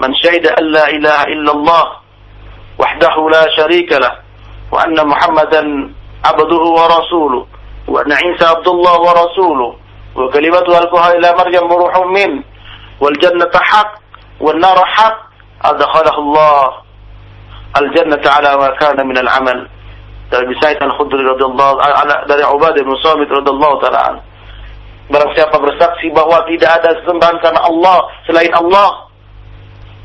"Man syahida an la ilaha illallah wahdahu la syarika lah, wa anna Muhammadan abduhu wa rasuluh, wa anna Isa abdullah wa rasuluh, wa kalimatu alquha ila Maryam ruhum min, wal jannatu haq, wal naru haq." Adkhalahu Allah al-jannata ala ma kana min al-amal dari Sa'id al-Khudri radhiyallahu dari Ubadah bin Samit radhiyallahu taala Barang siapa bersaksi bahwa tidak ada sesembahan karena Allah selain Allah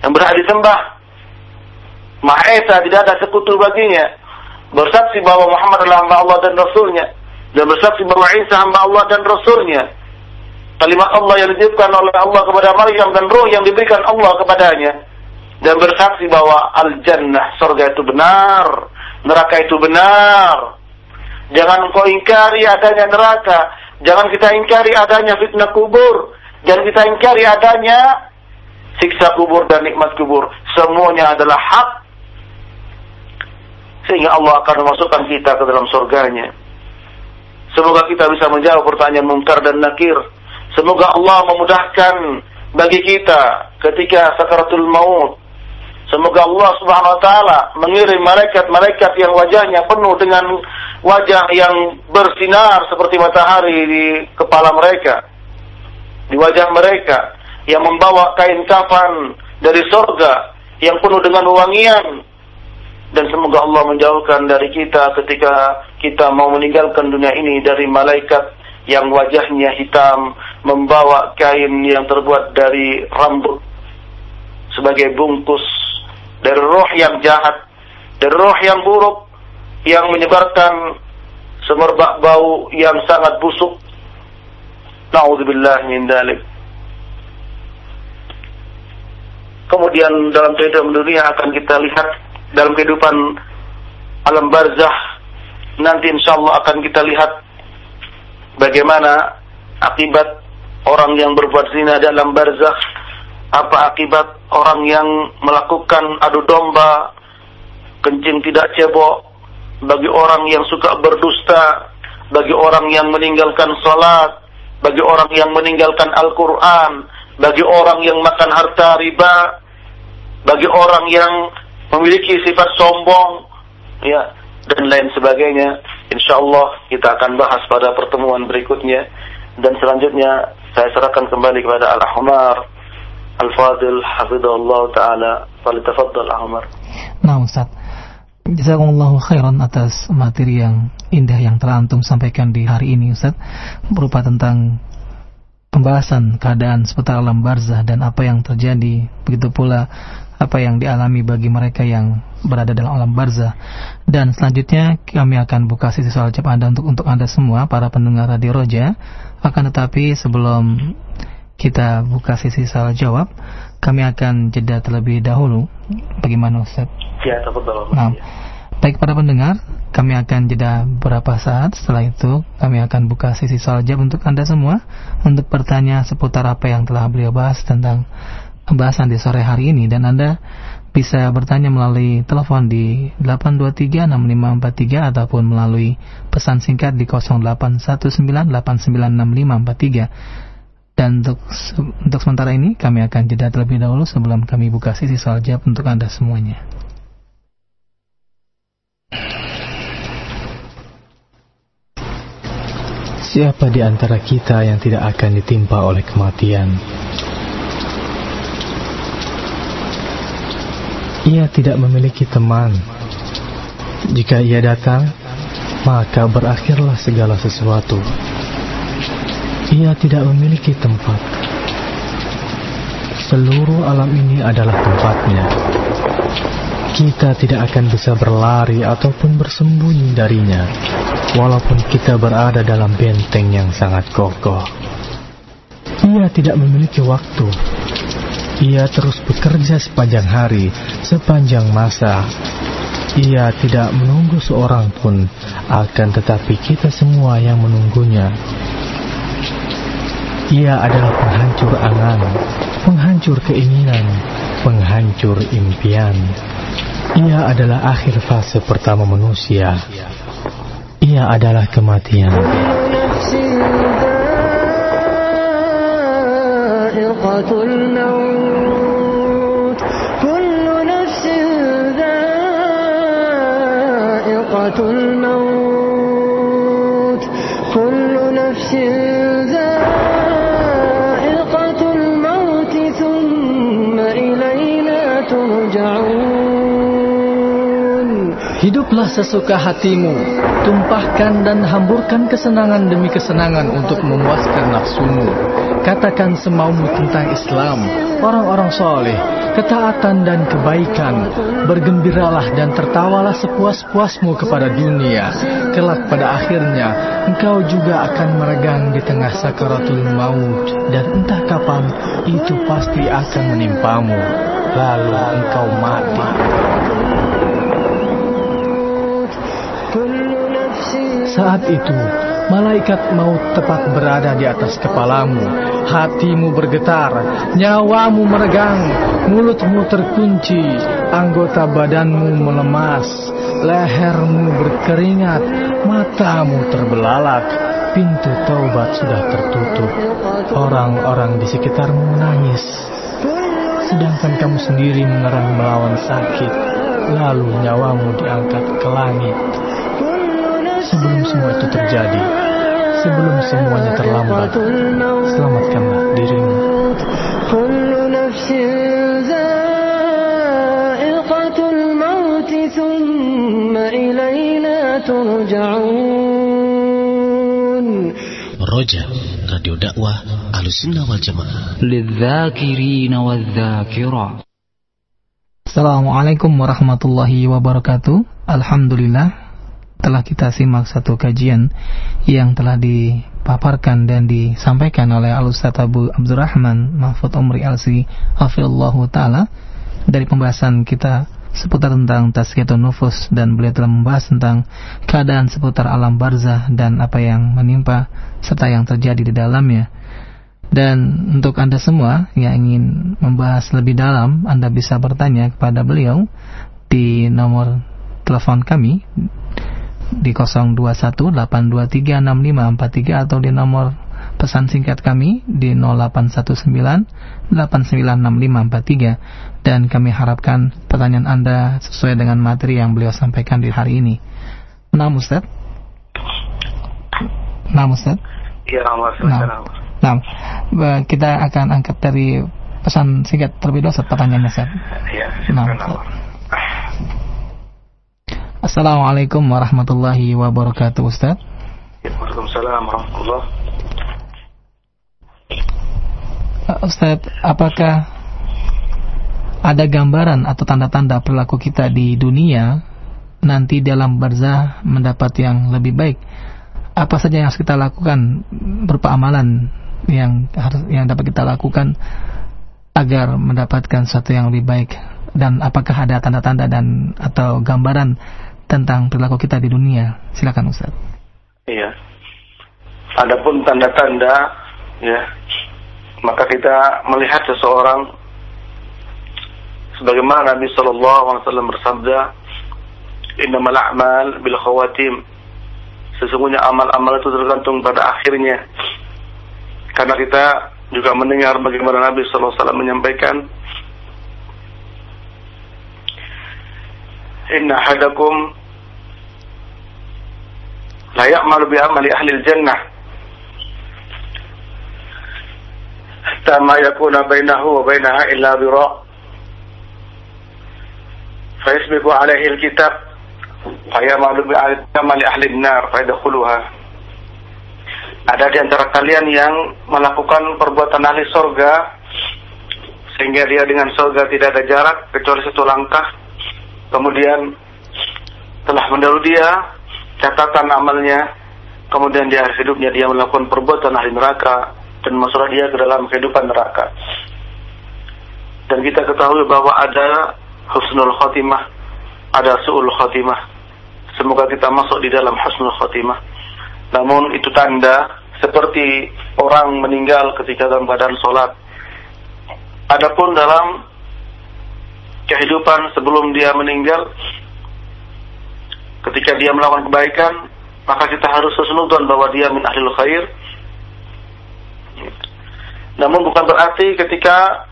yang berhak disembah. Maha tidak ada sekutu baginya. bersaksi bahwa Muhammad adalah hamba Allah dan Rasulnya dan bersaksi bahwa Isa hamba Allah dan Rasulnya kalimat Allah yang dititipkan oleh Allah kepada Maryam dan roh yang diberikan Allah kepadanya dan bersaksi bahwa al-jannah surga itu benar neraka itu benar jangan engkau ingkari adanya neraka jangan kita ingkari adanya fitnah kubur. Jangan kita ingkari adanya siksa kubur dan nikmat kubur. Semuanya adalah hak. Sehingga Allah akan memasukkan kita ke dalam surganya. Semoga kita bisa menjawab pertanyaan mungkar dan nakir. Semoga Allah memudahkan bagi kita ketika sakaratul maut. Semoga Allah Subhanahu wa taala mengirim malaikat-malaikat yang wajahnya penuh dengan wajah yang bersinar seperti matahari di kepala mereka, di wajah mereka yang membawa kain kafan dari sorga yang penuh dengan wangian. Dan semoga Allah menjauhkan dari kita ketika kita mau meninggalkan dunia ini dari malaikat yang wajahnya hitam membawa kain yang terbuat dari rambut sebagai bungkus dari roh yang jahat, dari roh yang buruk yang menyebarkan semerbak bau yang sangat busuk. Nauzubillah min dalik. Kemudian dalam kehidupan dunia akan kita lihat dalam kehidupan alam barzah nanti insya Allah akan kita lihat bagaimana akibat orang yang berbuat zina dalam barzakh, apa akibat orang yang melakukan adu domba, kencing tidak cebok, bagi orang yang suka berdusta, bagi orang yang meninggalkan salat, bagi orang yang meninggalkan Al-Quran, bagi orang yang makan harta riba, bagi orang yang memiliki sifat sombong, ya, dan lain sebagainya. Insya Allah kita akan bahas pada pertemuan berikutnya dan selanjutnya saya serahkan kembali kepada Al-Ahmar Al-Fadil Hafizahullah Ta'ala. Falitafaddal Ahmar Nah Ustaz. Jazakumullahu khairan atas materi yang indah yang telah antum sampaikan di hari ini Ustaz. Berupa tentang pembahasan keadaan seputar alam barzah dan apa yang terjadi. Begitu pula apa yang dialami bagi mereka yang berada dalam alam barzah. Dan selanjutnya kami akan buka sisi soal jawab Anda untuk untuk Anda semua para pendengar Radio Roja. Akan tetapi sebelum kita buka sisi soal jawab, kami akan jeda terlebih dahulu. Bagaimana Ustaz? Ya, betul. Nah, baik para pendengar, kami akan jeda beberapa saat. Setelah itu, kami akan buka sisi soal jawab untuk Anda semua untuk bertanya seputar apa yang telah beliau bahas tentang pembahasan di sore hari ini dan Anda bisa bertanya melalui telepon di 8236543 ataupun melalui pesan singkat di 0819896543. Dan untuk untuk sementara ini kami akan jeda terlebih dahulu sebelum kami buka sisi soal jawab untuk Anda semuanya. Siapa di antara kita yang tidak akan ditimpa oleh kematian? Ia tidak memiliki teman. Jika ia datang, maka berakhirlah segala sesuatu. Ia tidak memiliki tempat. Seluruh alam ini adalah tempatnya. Kita tidak akan bisa berlari ataupun bersembunyi darinya, walaupun kita berada dalam benteng yang sangat kokoh. Ia tidak memiliki waktu, ia terus bekerja sepanjang hari, sepanjang masa. Ia tidak menunggu seorang pun, akan tetapi kita semua yang menunggunya. Ia adalah penghancur angan, penghancur keinginan, penghancur impian. Ia adalah akhir fase pertama manusia. Ia adalah kematian. ذائقة الموت كل نفس Hiduplah sesuka hatimu Tumpahkan dan hamburkan kesenangan demi kesenangan untuk memuaskan nafsumu. Katakan semaumu tentang Islam, orang-orang soleh, ketaatan dan kebaikan. Bergembiralah dan tertawalah sepuas-puasmu kepada dunia. Kelak pada akhirnya, engkau juga akan meregang di tengah sakaratul maut. Dan entah kapan, itu pasti akan menimpamu. Lalu engkau mati. Saat itu, malaikat maut tepat berada di atas kepalamu. Hatimu bergetar, nyawamu meregang, mulutmu terkunci, anggota badanmu melemas, lehermu berkeringat, matamu terbelalak, pintu taubat sudah tertutup. Orang-orang di sekitarmu menangis, sedangkan kamu sendiri mengerang melawan sakit, lalu nyawamu diangkat ke langit. Sebelum semua itu terjadi, sebelum semuanya terlambat, selamatkanlah dirimu. Roja, Radio Dakwah Ahlussunnah wal Jamaah. Assalamualaikum warahmatullahi wabarakatuh. Alhamdulillah telah kita simak satu kajian yang telah dipaparkan dan disampaikan oleh Al-Ustaz Abu Abdurrahman Mahfud Umri Alsi Hafizullahu Ta'ala dari pembahasan kita seputar tentang tazkiyatun nufus dan beliau telah membahas tentang keadaan seputar alam barzah dan apa yang menimpa serta yang terjadi di dalamnya. Dan untuk Anda semua yang ingin membahas lebih dalam, Anda bisa bertanya kepada beliau di nomor telepon kami di 0218236543 atau di nomor pesan singkat kami di 0819896543 dan kami harapkan pertanyaan Anda sesuai dengan materi yang beliau sampaikan di hari ini. Nah, Ustaz. Nah, Ustaz. Iya. Nah, nah, kita akan angkat dari pesan singkat terlebih dahulu pertanyaannya, Ustaz. Iya, nah, Assalamualaikum warahmatullahi wabarakatuh Ustaz Waalaikumsalam warahmatullahi uh, Ustaz, apakah ada gambaran atau tanda-tanda perilaku kita di dunia nanti dalam barzah mendapat yang lebih baik? Apa saja yang harus kita lakukan berupa amalan yang harus yang dapat kita lakukan agar mendapatkan sesuatu yang lebih baik? Dan apakah ada tanda-tanda dan atau gambaran tentang perilaku kita di dunia. Silakan Ustaz. Iya. Adapun tanda-tanda ya, maka kita melihat seseorang sebagaimana Nabi sallallahu alaihi wasallam bersabda, "Innamal a'mal bil khawatim." Sesungguhnya amal-amal itu tergantung pada akhirnya. Karena kita juga mendengar bagaimana Nabi sallallahu alaihi wasallam menyampaikan ya'malu bi amali ahli al-jannah. Hatta ma yakuna bainahu wa bainaha illa dira. Fayasbiqu alaihi al-kitab fayamalu bi amali ahli an-nar fayadkhuluha ada di antara kalian yang melakukan perbuatan ahli sorga sehingga dia dengan sorga tidak ada jarak kecuali satu langkah kemudian telah mendahului dia catatan amalnya, kemudian di akhir hidupnya dia melakukan perbuatan ahli neraka dan masuklah dia ke dalam kehidupan neraka. Dan kita ketahui bahwa ada husnul khotimah, ada su'ul khotimah. Semoga kita masuk di dalam husnul khotimah. Namun itu tanda seperti orang meninggal ketika dalam badan sholat. Adapun dalam kehidupan sebelum dia meninggal ketika dia melakukan kebaikan maka kita harus sesunudan bahwa dia min ahlil khair. Namun bukan berarti ketika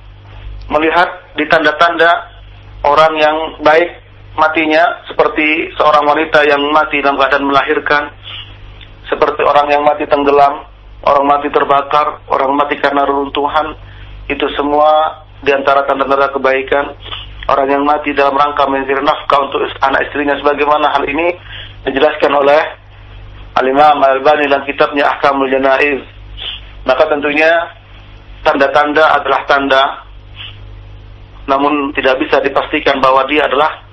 melihat di tanda-tanda orang yang baik matinya seperti seorang wanita yang mati dalam keadaan melahirkan seperti orang yang mati tenggelam orang mati terbakar orang mati karena runtuhan itu semua di antara tanda-tanda kebaikan orang yang mati dalam rangka mencari nafkah untuk anak istrinya sebagaimana hal ini dijelaskan oleh Al-Imam Al-Albani dalam kitabnya Ahkamul Janaiz. Maka tentunya tanda-tanda adalah tanda namun tidak bisa dipastikan bahwa dia adalah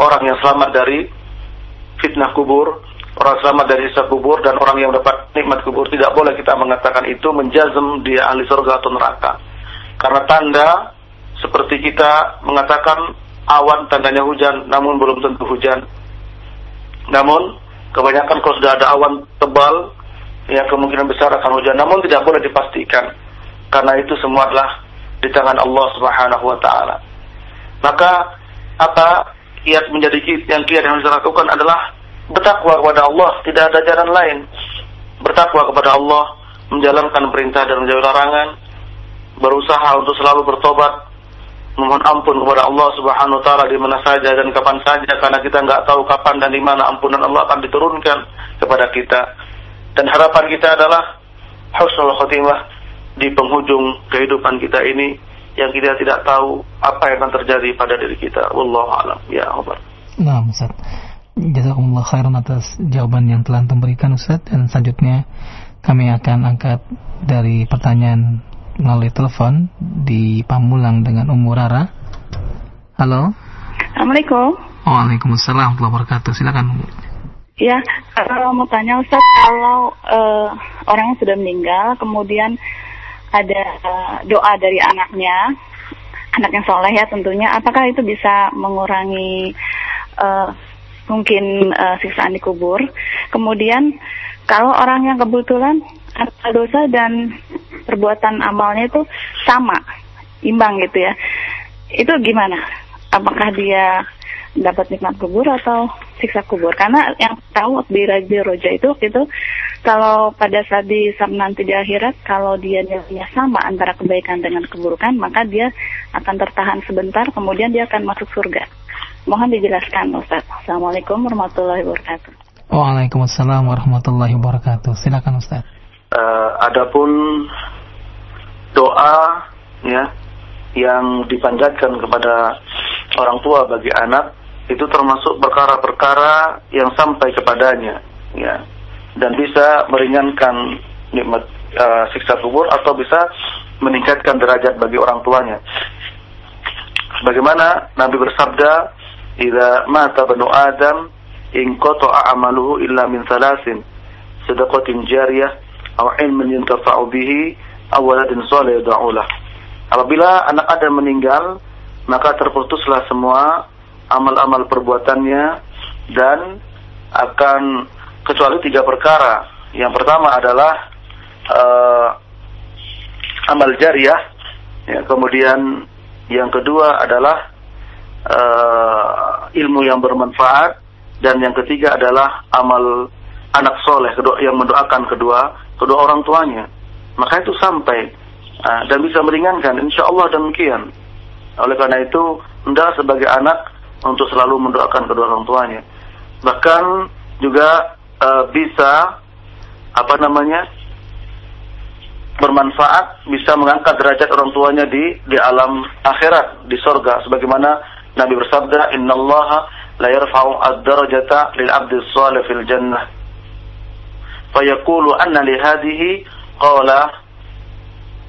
orang yang selamat dari fitnah kubur, orang selamat dari sisa kubur dan orang yang mendapat nikmat kubur. Tidak boleh kita mengatakan itu menjazm dia ahli surga atau neraka. Karena tanda seperti kita mengatakan awan tandanya hujan namun belum tentu hujan. Namun kebanyakan kalau sudah ada awan tebal ya kemungkinan besar akan hujan namun tidak boleh dipastikan karena itu semua adalah di tangan Allah Subhanahu wa taala. Maka apa kiat menjadi yang kiat yang harus dilakukan adalah bertakwa kepada Allah, tidak ada jalan lain. Bertakwa kepada Allah, menjalankan perintah dan menjauhi larangan, berusaha untuk selalu bertobat, memohon ampun kepada Allah Subhanahu wa taala di mana saja dan kapan saja karena kita nggak tahu kapan dan di mana ampunan Allah akan diturunkan kepada kita. Dan harapan kita adalah husnul khotimah di penghujung kehidupan kita ini yang kita tidak tahu apa yang akan terjadi pada diri kita. Wallahu a'lam. Ya, Umar. Nah, Ustaz. Jazakumullah khairan atas jawaban yang telah Antum berikan Ustaz dan selanjutnya kami akan angkat dari pertanyaan melalui telepon di Pamulang dengan Umur Rara. Halo. Assalamualaikum. Waalaikumsalam warahmatullahi wabarakatuh. Silakan. Ya, kalau mau tanya Ustaz, kalau uh, orang yang sudah meninggal kemudian ada uh, doa dari anaknya, anak yang soleh ya tentunya, apakah itu bisa mengurangi uh, mungkin uh, siksaan di kubur? Kemudian kalau orang yang kebetulan ada dosa dan perbuatan amalnya itu sama, imbang gitu ya, itu gimana? Apakah dia dapat nikmat kubur atau siksa kubur? Karena yang tahu di Raja Roja itu itu kalau pada saat di nanti di akhirat kalau dia nilainya sama antara kebaikan dengan keburukan maka dia akan tertahan sebentar kemudian dia akan masuk surga. Mohon dijelaskan Ustaz. Assalamualaikum warahmatullahi wabarakatuh. Waalaikumsalam warahmatullahi wabarakatuh. Silakan Ustaz uh, adapun doa ya yang dipanjatkan kepada orang tua bagi anak itu termasuk perkara-perkara yang sampai kepadanya ya. Dan bisa meringankan nikmat uh, siksa kubur atau bisa meningkatkan derajat bagi orang tuanya. Sebagaimana Nabi bersabda idza mata banu adam in qata'a amaluhu illa min thalasin sadaqatin jariyah aw ilmin yantafa'u bihi aw waladin salih apabila anak Adam meninggal maka terputuslah semua amal-amal perbuatannya dan akan kecuali tiga perkara. Yang pertama adalah uh, amal jariah, ya, kemudian yang kedua adalah uh, ilmu yang bermanfaat, dan yang ketiga adalah amal anak soleh yang mendoakan kedua kedua orang tuanya. Maka itu sampai uh, dan bisa meringankan, insya Allah demikian. Oleh karena itu, anda sebagai anak untuk selalu mendoakan kedua orang tuanya. Bahkan juga e, bisa apa namanya bermanfaat, bisa mengangkat derajat orang tuanya di di alam akhirat, di sorga. Sebagaimana Nabi bersabda, Inna Allah la yarfa'u ad-darajata lil abdi fil jannah. Fayaqulu anna li hadhihi qala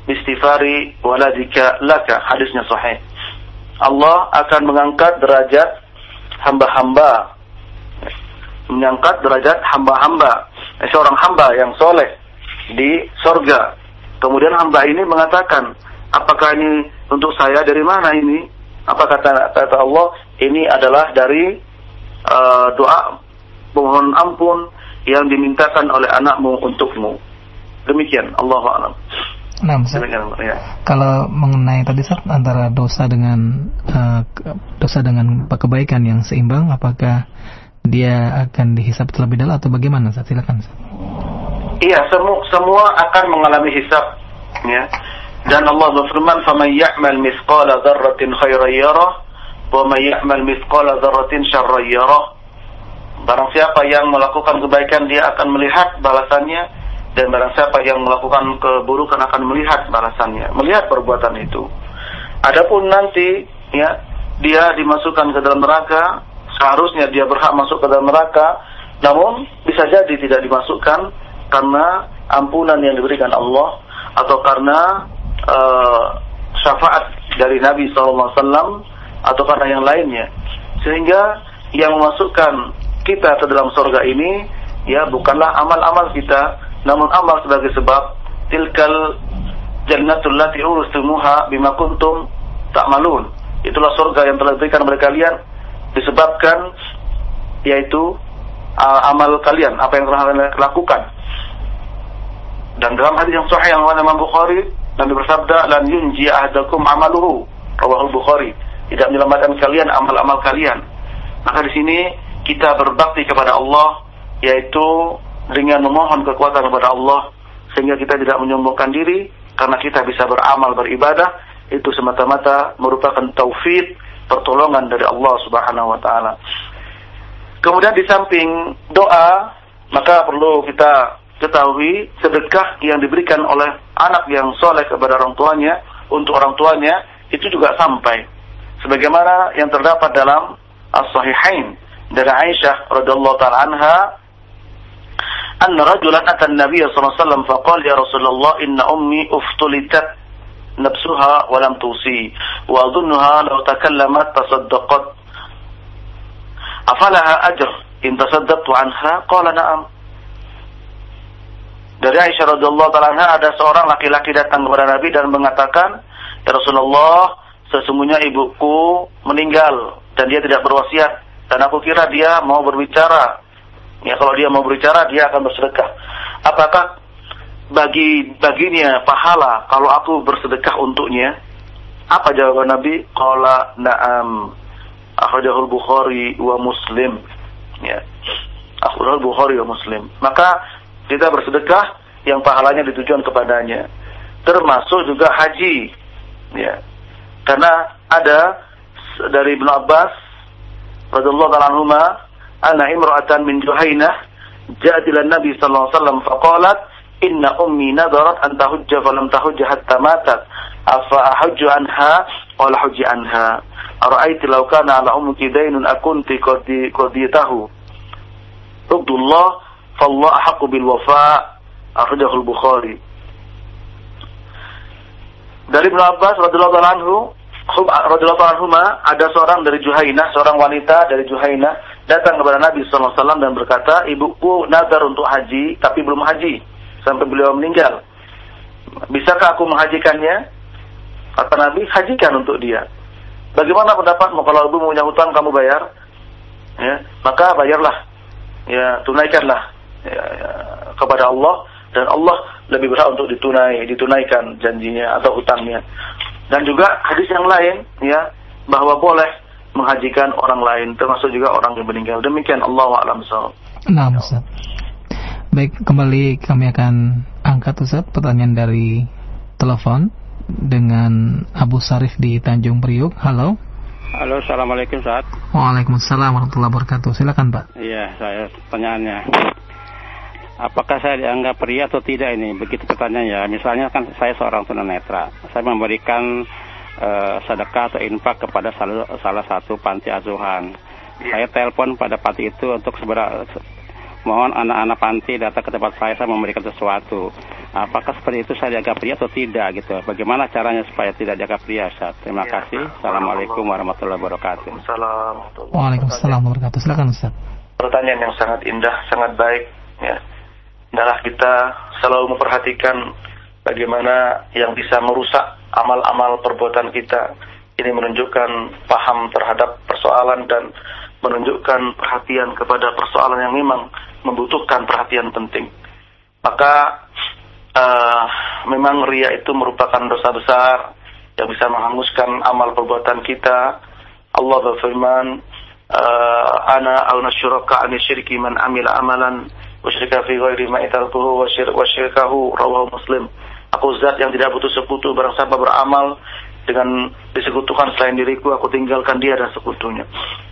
istighfari waladika laka. Hadisnya sahih. Allah akan mengangkat derajat hamba-hamba. Mengangkat derajat hamba-hamba. Eh, seorang hamba yang soleh di sorga. Kemudian hamba ini mengatakan apakah ini untuk saya? Dari mana ini? Apa kata kata Allah? Ini adalah dari uh, doa mohon ampun yang dimintakan oleh anakmu untukmu demikian Allah alam Nah, ya. kalau mengenai tadi saat antara dosa dengan uh, dosa dengan kebaikan yang seimbang, apakah dia akan dihisap terlebih dahulu atau bagaimana? Saat silakan. Iya, semua semua akan mengalami hisap, ya. Dan Allah berfirman, "Faman ya'mal mithqala dzarratin khairan yarah, wa man ya'mal mithqala dzarratin syarran yarah." Barang siapa yang melakukan kebaikan dia akan melihat balasannya dan barang siapa yang melakukan keburukan akan melihat balasannya, melihat perbuatan itu. Adapun nanti ya dia dimasukkan ke dalam neraka, seharusnya dia berhak masuk ke dalam neraka Namun bisa jadi tidak dimasukkan karena ampunan yang diberikan Allah atau karena uh, syafaat dari Nabi SAW atau karena yang lainnya. Sehingga yang memasukkan kita ke dalam surga ini ya bukanlah amal-amal kita, namun amal sebagai sebab tilkal jannatul lati urustumuha bima kuntum ta'malun. Itulah surga yang telah diberikan kepada kalian disebabkan yaitu uh, amal kalian, apa yang telah kalian lakukan. Dan dalam hadis yang sahih yang Imam Bukhari Nabi bersabda lan yunji ahadakum amaluhu rawahu Bukhari tidak menyelamatkan kalian amal-amal kalian. Maka di sini kita berbakti kepada Allah yaitu dengan memohon kekuatan kepada Allah sehingga kita tidak menyombongkan diri karena kita bisa beramal beribadah itu semata-mata merupakan taufik pertolongan dari Allah Subhanahu wa taala. Kemudian di samping doa, maka perlu kita ketahui sedekah yang diberikan oleh anak yang soleh kepada orang tuanya untuk orang tuanya itu juga sampai. Sebagaimana yang terdapat dalam As-Sahihain dari Aisyah radhiyallahu taala anha أن رجلا أتى النبي صلى الله عليه وسلم فقال يا رسول الله إن أمي افتلتت نفسها ولم توصي وأظنها لو تكلمت تصدقت أفلها أجر إن تصدقت عنها قال نعم Dari Aisyah radhiyallahu taala ada seorang laki-laki datang kepada Nabi dan mengatakan, "Ya Rasulullah, sesungguhnya ibuku meninggal dan dia tidak berwasiat dan aku kira dia mau berbicara. Ya kalau dia mau berbicara dia akan bersedekah. Apakah bagi baginya pahala kalau aku bersedekah untuknya?" Apa jawaban Nabi? Qala na'am. Akhrajahu Bukhari wa Muslim. Ya. Akhrajahu Bukhari wa Muslim. Maka kita bersedekah yang pahalanya ditujukan kepadanya. Termasuk juga haji. Ya. Karena ada dari Ibnu Abbas radhiyallahu ta'ala anhuma anna imra'atan min Juhainah ja'at ila Nabi sallallahu alaihi wasallam faqalat inna ummi nadarat an tahujja falam tahujja hatta matat afa ahujju anha wala hujji anha. Ara'aiti law kana ala ummiki daynun akunti qadiyatahu. Abdullah fallah ahqqu bil wafa akhrajahu al-Bukhari. Dari Ibnu Abbas radhiyallahu anhu radhiyallahu anhu ada seorang dari Juhainah, seorang wanita dari Juhainah datang kepada Nabi sallallahu alaihi wasallam dan berkata, "Ibuku nazar untuk haji tapi belum haji sampai beliau meninggal. Bisakah aku menghajikannya?" Kata Nabi, "Hajikan untuk dia." Bagaimana pendapatmu kalau ibu punya hutang kamu bayar? Ya, maka bayarlah. Ya, tunaikanlah ya, ya, kepada Allah dan Allah lebih berhak untuk ditunai, ditunaikan janjinya atau hutangnya. Dan juga hadis yang lain ya bahwa boleh menghajikan orang lain termasuk juga orang yang meninggal. Demikian Allah a'lam Nah, Ustaz. Baik, kembali kami akan angkat Ustaz pertanyaan dari telepon dengan Abu Sarif di Tanjung Priuk. Halo. Halo, Assalamualaikum Ustaz. Waalaikumsalam warahmatullahi wabarakatuh. Silakan Pak. Iya, saya pertanyaannya. Apakah saya dianggap pria atau tidak ini? Begitu pertanyaannya ya. Misalnya kan saya seorang tunanetra. Saya memberikan uh, sedekah atau infak kepada salah, salah satu panti asuhan. Saya telepon pada panti itu untuk seberapa mohon anak-anak panti datang ke tempat saya, saya memberikan sesuatu. Apakah seperti itu saya dianggap pria atau tidak gitu? Bagaimana caranya supaya tidak dianggap pria? Ustaz? Terima ya, kasih. Assalamualaikum warahmatullahi wabarakatuh. Waalaikumsalam warahmatullahi wabarakatuh. Silakan Ustaz. Pertanyaan yang sangat indah, sangat baik. Ya adalah kita selalu memperhatikan bagaimana yang bisa merusak amal-amal perbuatan kita. Ini menunjukkan paham terhadap persoalan dan menunjukkan perhatian kepada persoalan yang memang membutuhkan perhatian penting. Maka uh, memang ria itu merupakan dosa besar yang bisa menghanguskan amal perbuatan kita. Allah berfirman, uh, "Ana au nasyuraka an syirki man amila amalan Wasyrika fi ghairi ma itartuhu wasyirkahu rawahu Muslim. Aku zat yang tidak butuh sekutu barang siapa beramal dengan disekutukan selain diriku aku tinggalkan dia dan sekutunya.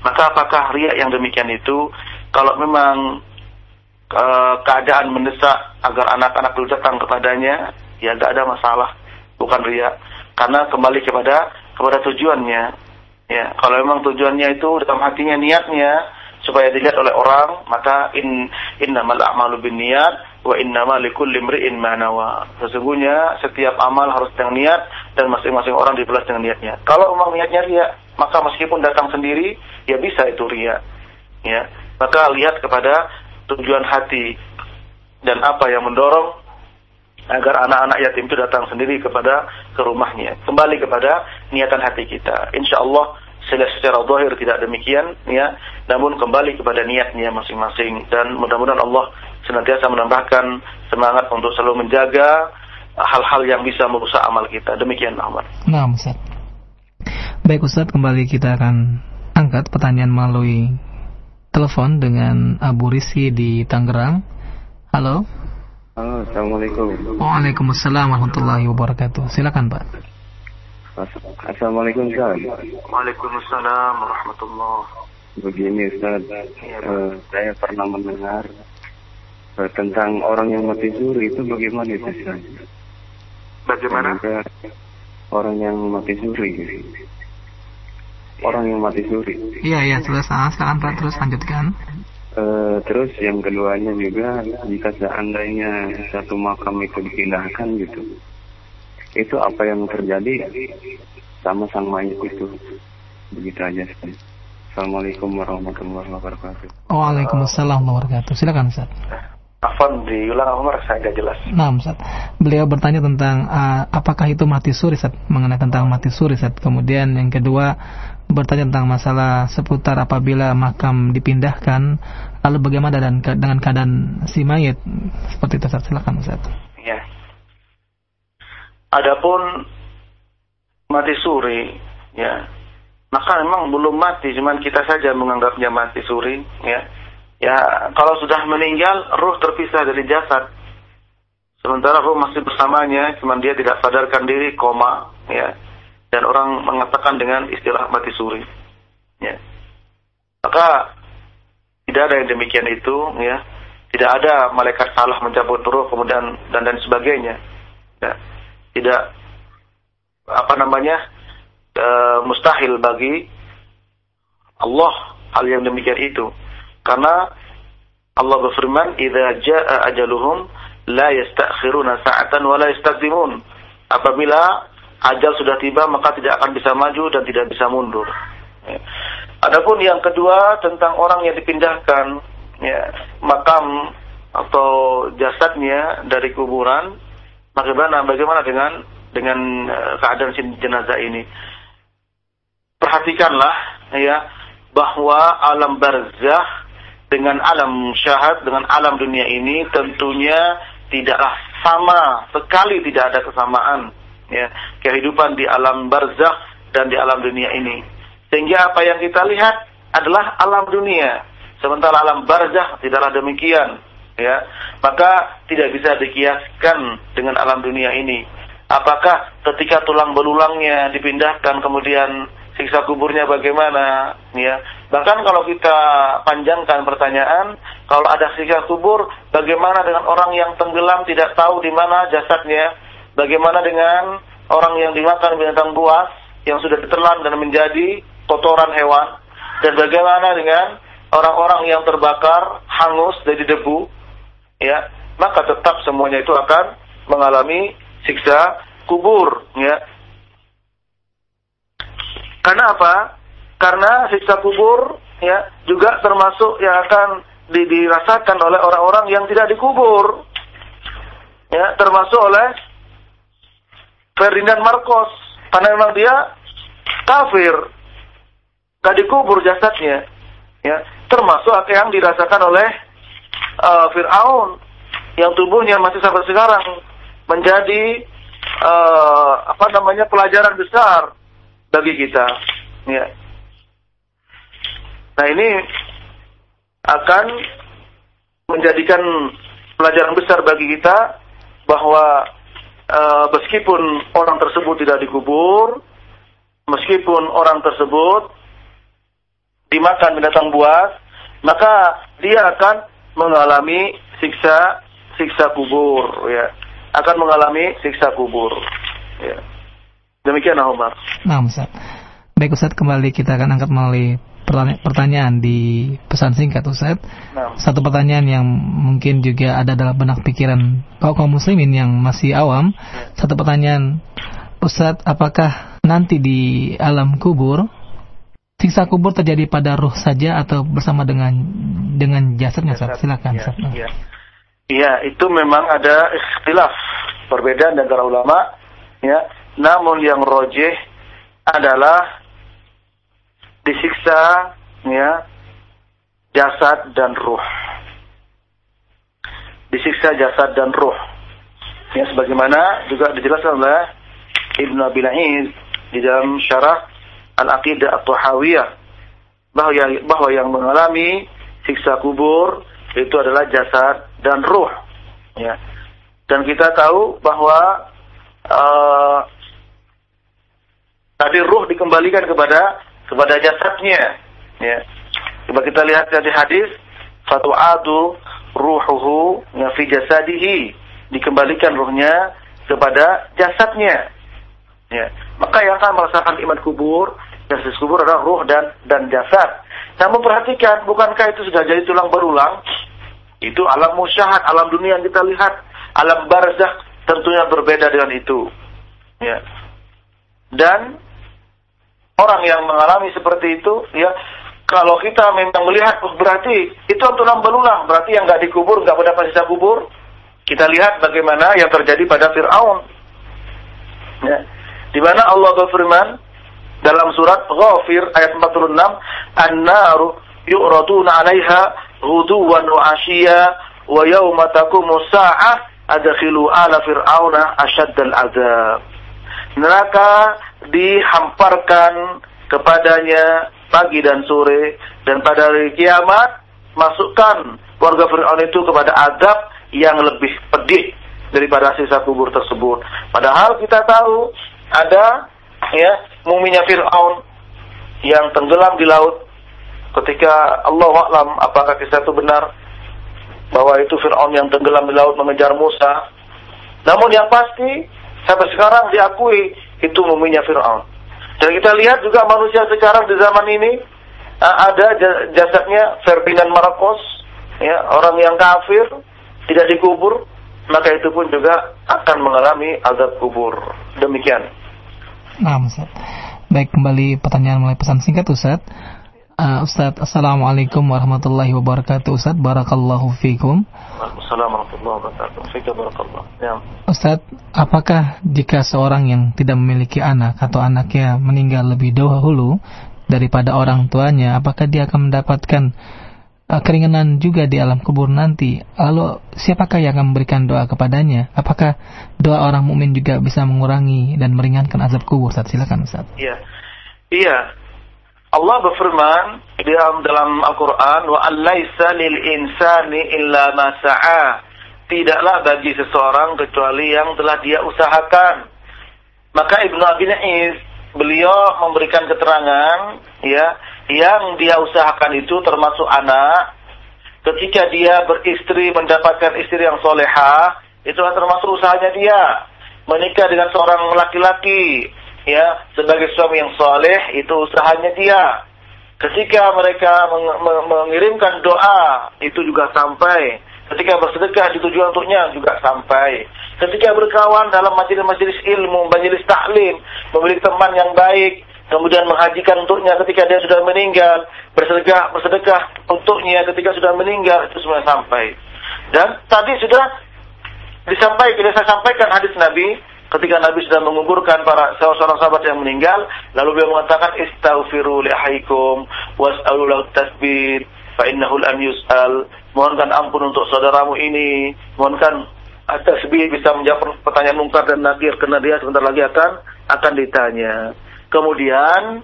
Maka apakah riak yang demikian itu kalau memang e, keadaan mendesak agar anak-anak itu datang kepadanya ya tidak ada masalah bukan riak karena kembali kepada kepada tujuannya ya kalau memang tujuannya itu dalam hatinya niatnya supaya dilihat oleh orang maka in innamal a'malu binniyat wa innamal likulli imri'in ma nawa. Sesungguhnya setiap amal harus dengan niat dan masing-masing orang dibalas dengan niatnya. Kalau memang niatnya ria maka meskipun datang sendiri ya bisa itu ria. Ya. Maka lihat kepada tujuan hati dan apa yang mendorong agar anak-anak yatim itu datang sendiri kepada ke rumahnya. Kembali kepada niatan hati kita. Insya Allah secara zahir tidak demikian ya namun kembali kepada niatnya masing-masing dan mudah-mudahan Allah senantiasa menambahkan semangat untuk selalu menjaga hal-hal yang bisa merusak amal kita demikian Ahmad. Nah, Ustaz. Baik Ustaz, kembali kita akan angkat pertanyaan melalui telepon dengan Abu Rizky di Tangerang. Halo. Halo, Assalamualaikum. Waalaikumsalam warahmatullahi wabarakatuh. Silakan Pak. Assalamualaikum Ustaz. Waalaikumsalam warahmatullahi Begini Ustaz, uh, saya pernah mendengar uh, tentang orang yang mati suri itu bagaimana Ustaz? Bagaimana? Orang yang mati suri. Orang yang mati suri. Iya, iya, terus ah, sekarang Pak terus lanjutkan. Uh, terus yang keduanya juga jika seandainya satu makam itu dipindahkan gitu, itu apa yang terjadi sama sang mayat itu begitu aja Assalamualaikum warahmatullahi wabarakatuh. Waalaikumsalam warahmatullahi wabarakatuh. Silakan Ustaz. Afan diulang Umar saya nggak jelas. Nah, Ustaz. Beliau bertanya tentang uh, apakah itu mati suri Ustaz, mengenai tentang mati suri Ustaz. Kemudian yang kedua bertanya tentang masalah seputar apabila makam dipindahkan lalu bagaimana dan dengan keadaan si mayat seperti itu Ustaz. Silakan Ustaz. Ya. Adapun mati suri, ya, maka memang belum mati, cuman kita saja menganggapnya mati suri, ya. Ya, kalau sudah meninggal, ruh terpisah dari jasad. Sementara ruh masih bersamanya, cuman dia tidak sadarkan diri, koma, ya. Dan orang mengatakan dengan istilah mati suri, ya. Maka tidak ada yang demikian itu, ya. Tidak ada malaikat salah mencabut ruh kemudian dan dan sebagainya. Ya tidak apa namanya e, mustahil bagi Allah hal yang demikian itu karena Allah berfirman idza jaa ajaluhum la yastakhiruna sa'atan wa la yastaqdimun apabila ajal sudah tiba maka tidak akan bisa maju dan tidak bisa mundur ya. Adapun yang kedua tentang orang yang dipindahkan ya makam atau jasadnya dari kuburan Bagaimana bagaimana dengan dengan uh, keadaan jenazah ini? Perhatikanlah ya bahwa alam barzah dengan alam syahad dengan alam dunia ini tentunya tidaklah sama sekali tidak ada kesamaan ya kehidupan di alam barzah dan di alam dunia ini. Sehingga apa yang kita lihat adalah alam dunia. Sementara alam barzah tidaklah demikian ya. Maka tidak bisa dikiaskan dengan alam dunia ini. Apakah ketika tulang belulangnya dipindahkan kemudian siksa kuburnya bagaimana ya. Bahkan kalau kita panjangkan pertanyaan kalau ada siksa kubur bagaimana dengan orang yang tenggelam tidak tahu di mana jasadnya? Bagaimana dengan orang yang dimakan binatang buas yang sudah ditelan dan menjadi kotoran hewan? Dan bagaimana dengan orang-orang yang terbakar hangus dari debu ya maka tetap semuanya itu akan mengalami siksa kubur ya. Karena apa? Karena siksa kubur ya juga termasuk yang akan dirasakan oleh orang-orang yang tidak dikubur ya termasuk oleh Ferdinand Marcos. Karena memang dia kafir gak dikubur jasadnya ya. Termasuk yang dirasakan oleh uh, Fir'aun yang tubuhnya masih sampai sekarang menjadi uh, apa namanya pelajaran besar bagi kita. Ya. Nah ini akan menjadikan pelajaran besar bagi kita bahwa uh, meskipun orang tersebut tidak dikubur, meskipun orang tersebut dimakan binatang buas, maka dia akan mengalami siksa siksa kubur ya. Akan mengalami siksa kubur ya. Demikian Umar. Nah Ustaz. Baik Ustaz kembali kita akan angkat melalui pertanya- pertanyaan di pesan singkat Ustaz. Nah, Satu pertanyaan yang mungkin juga ada dalam benak pikiran kaum kaum muslimin yang masih awam. Satu pertanyaan, Ustadz, apakah nanti di alam kubur siksa kubur terjadi pada ruh saja atau bersama dengan dengan jasadnya? Ustadz? Silakan. Ya, Ustadz. ya. Iya, itu memang ada ikhtilaf perbedaan antara ulama ya. Namun yang rojih adalah disiksa ya jasad dan ruh. Disiksa jasad dan ruh. Ya sebagaimana juga dijelaskan oleh Ibnu Abi di dalam syarah Al-Aqidah At-Tahawiyah bahwa bahwa yang mengalami siksa kubur itu adalah jasad dan ruh. Ya. Dan kita tahu bahwa eh, tadi ruh dikembalikan kepada kepada jasadnya. Ya. Coba kita lihat dari hadis fatu'adu ruhuhu ya, fi jasadihi. Dikembalikan ruhnya kepada jasadnya. Ya. Maka yang akan merasakan iman kubur jasad kubur adalah ruh dan dan jasad. Namun perhatikan bukankah itu sudah jadi tulang berulang? Itu alam musyahad alam dunia yang kita lihat. Alam barzakh tentunya berbeda dengan itu. Ya. Dan orang yang mengalami seperti itu ya kalau kita memang melihat oh, berarti itu tulang belulang berarti yang nggak dikubur nggak mendapat sisa kubur. Kita lihat bagaimana yang terjadi pada Fir'aun. Ya. Di mana Allah berfirman dalam surat Ghafir ayat 46 an-naru yu'raduna 'alaiha ghuduwan wa 'ashiyya wa yawma taqumu sa'ah adkhilu ala fir'auna asyaddal azab neraka dihamparkan kepadanya pagi dan sore dan pada hari kiamat masukkan warga Fir'aun itu kepada azab yang lebih pedih daripada sisa kubur tersebut. Padahal kita tahu ada ya muminya Fir'aun yang tenggelam di laut ketika Allah alam apakah kisah itu benar bahwa itu Fir'aun yang tenggelam di laut mengejar Musa. Namun yang pasti sampai sekarang diakui itu muminya Fir'aun. Dan kita lihat juga manusia sekarang di zaman ini uh, ada ja- jasadnya Ferdinand Marcos, ya, orang yang kafir tidak dikubur, maka itu pun juga akan mengalami azab kubur. Demikian. Nah, Ustaz. Baik, kembali pertanyaan mulai pesan singkat Ustaz. Uh, Ustaz, Assalamualaikum warahmatullahi wabarakatuh Ustaz, Barakallahu fikum Waalaikumsalam warahmatullahi wabarakatuh. Ya. Ustaz, apakah jika seorang yang tidak memiliki anak atau anaknya meninggal lebih dahulu daripada orang tuanya, apakah dia akan mendapatkan uh, keringanan juga di alam kubur nanti? Lalu siapakah yang akan memberikan doa kepadanya? Apakah doa orang mukmin juga bisa mengurangi dan meringankan azab kubur? Ustaz, silakan Ustaz. Iya. Iya. Allah berfirman di dalam, Al-Quran, wa alaisa lil insani illa ma. Tidaklah bagi seseorang kecuali yang telah dia usahakan. Maka Ibnu Abi Naiz beliau memberikan keterangan ya yang dia usahakan itu termasuk anak. Ketika dia beristri mendapatkan istri yang soleha itu termasuk usahanya dia. Menikah dengan seorang laki-laki ya sebagai suami yang soleh itu usahanya dia. Ketika mereka meng- meng- mengirimkan doa itu juga sampai. Ketika bersedekah ditujuan untuknya juga sampai. Ketika berkawan dalam majelis-majelis ilmu majelis taklim memiliki teman yang baik kemudian menghajikan untuknya ketika dia sudah meninggal. Bersedekah bersedekah untuknya ketika sudah meninggal. Itu semua sampai. Dan tadi sudah disampaikan saya sampaikan hadis Nabi. Ketika Nabi sudah menguburkan para seorang sahabat yang meninggal lalu beliau mengatakan istaghfiru li akhikum was'alu lahu tasbih fa innahu lam yus'al. Mohonkan ampun untuk saudaramu ini. Mohonkan tasbih bisa menjawab pertanyaan mungkar dan nakir karena dia sebentar lagi akan akan ditanya kemudian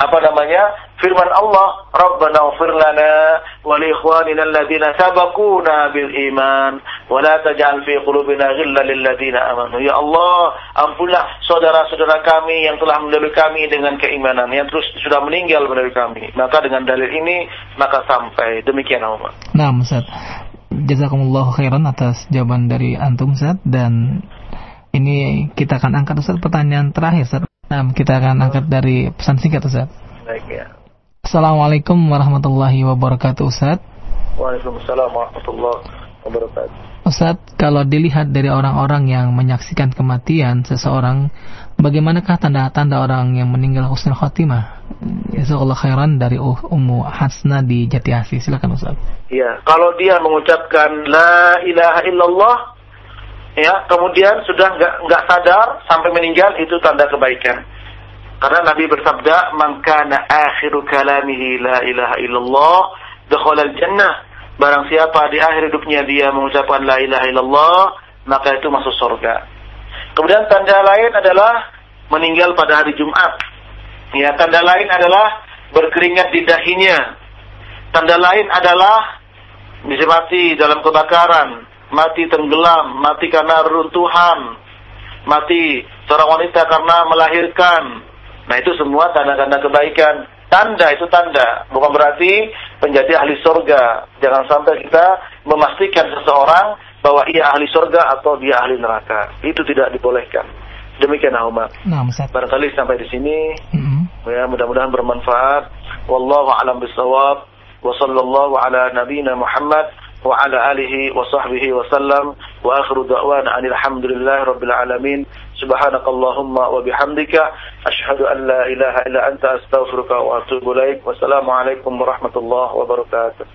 apa namanya firman Allah Rabbana ighfir lana wa li ikhwanina alladziina sabaquna bil iman wa la taj'al fi qulubina ghillan lil ladzina amanu. Ya Allah ampunlah saudara-saudara kami yang telah mendahului kami dengan keimanan yang terus sudah meninggal mendahului kami. Maka dengan dalil ini maka sampai. Demikian Allah Nah, Ustaz. Jazakumullah khairan atas jawaban dari antum Ustaz. Dan ini kita akan angkat Ustaz pertanyaan terakhir Ustaz. Nah, kita akan angkat dari pesan singkat Ustaz. baik ya Assalamualaikum warahmatullahi wabarakatuh Ustaz. Waalaikumsalam warahmatullahi wabarakatuh. Ustaz, kalau dilihat dari orang-orang yang menyaksikan kematian seseorang, bagaimanakah tanda-tanda orang yang meninggal husnul khotimah? Jazakallah khairan dari Ummu Hasna di Jati Asih. Silakan Ustaz. Iya, kalau dia mengucapkan la ilaha illallah ya, kemudian sudah nggak nggak sadar sampai meninggal itu tanda kebaikan. Karena Nabi bersabda, "Man kana akhiru kalamihi la ilaha illallah, dakhala jannah." Barang siapa di akhir hidupnya dia mengucapkan la ilaha illallah, maka itu masuk surga. Kemudian tanda lain adalah meninggal pada hari Jumat. Ya, tanda lain adalah berkeringat di dahinya. Tanda lain adalah bisa mati dalam kebakaran, mati tenggelam, mati karena runtuhan, mati seorang wanita karena melahirkan, Nah itu semua tanda-tanda kebaikan. Tanda itu tanda, bukan berarti menjadi ahli surga. Jangan sampai kita memastikan seseorang bahwa ia ahli surga atau dia ahli neraka. Itu tidak dibolehkan. Demikian Ahmad. Nah, Ustaz. Barangkali sampai di sini. Mm-hmm. Ya, mudah-mudahan bermanfaat. Wallahu a'lam bishawab. Wa sallallahu ala nabiyyina Muhammad وعلى آله وصحبه وسلم. وآخر دعوان أن الحمد لله رب العالمين. سبحانك اللهم وبحمدك. أشهد أن لا إله إلا أنت أستغفرك وأتوب إليك. والسلام عليكم ورحمة الله وبركاته.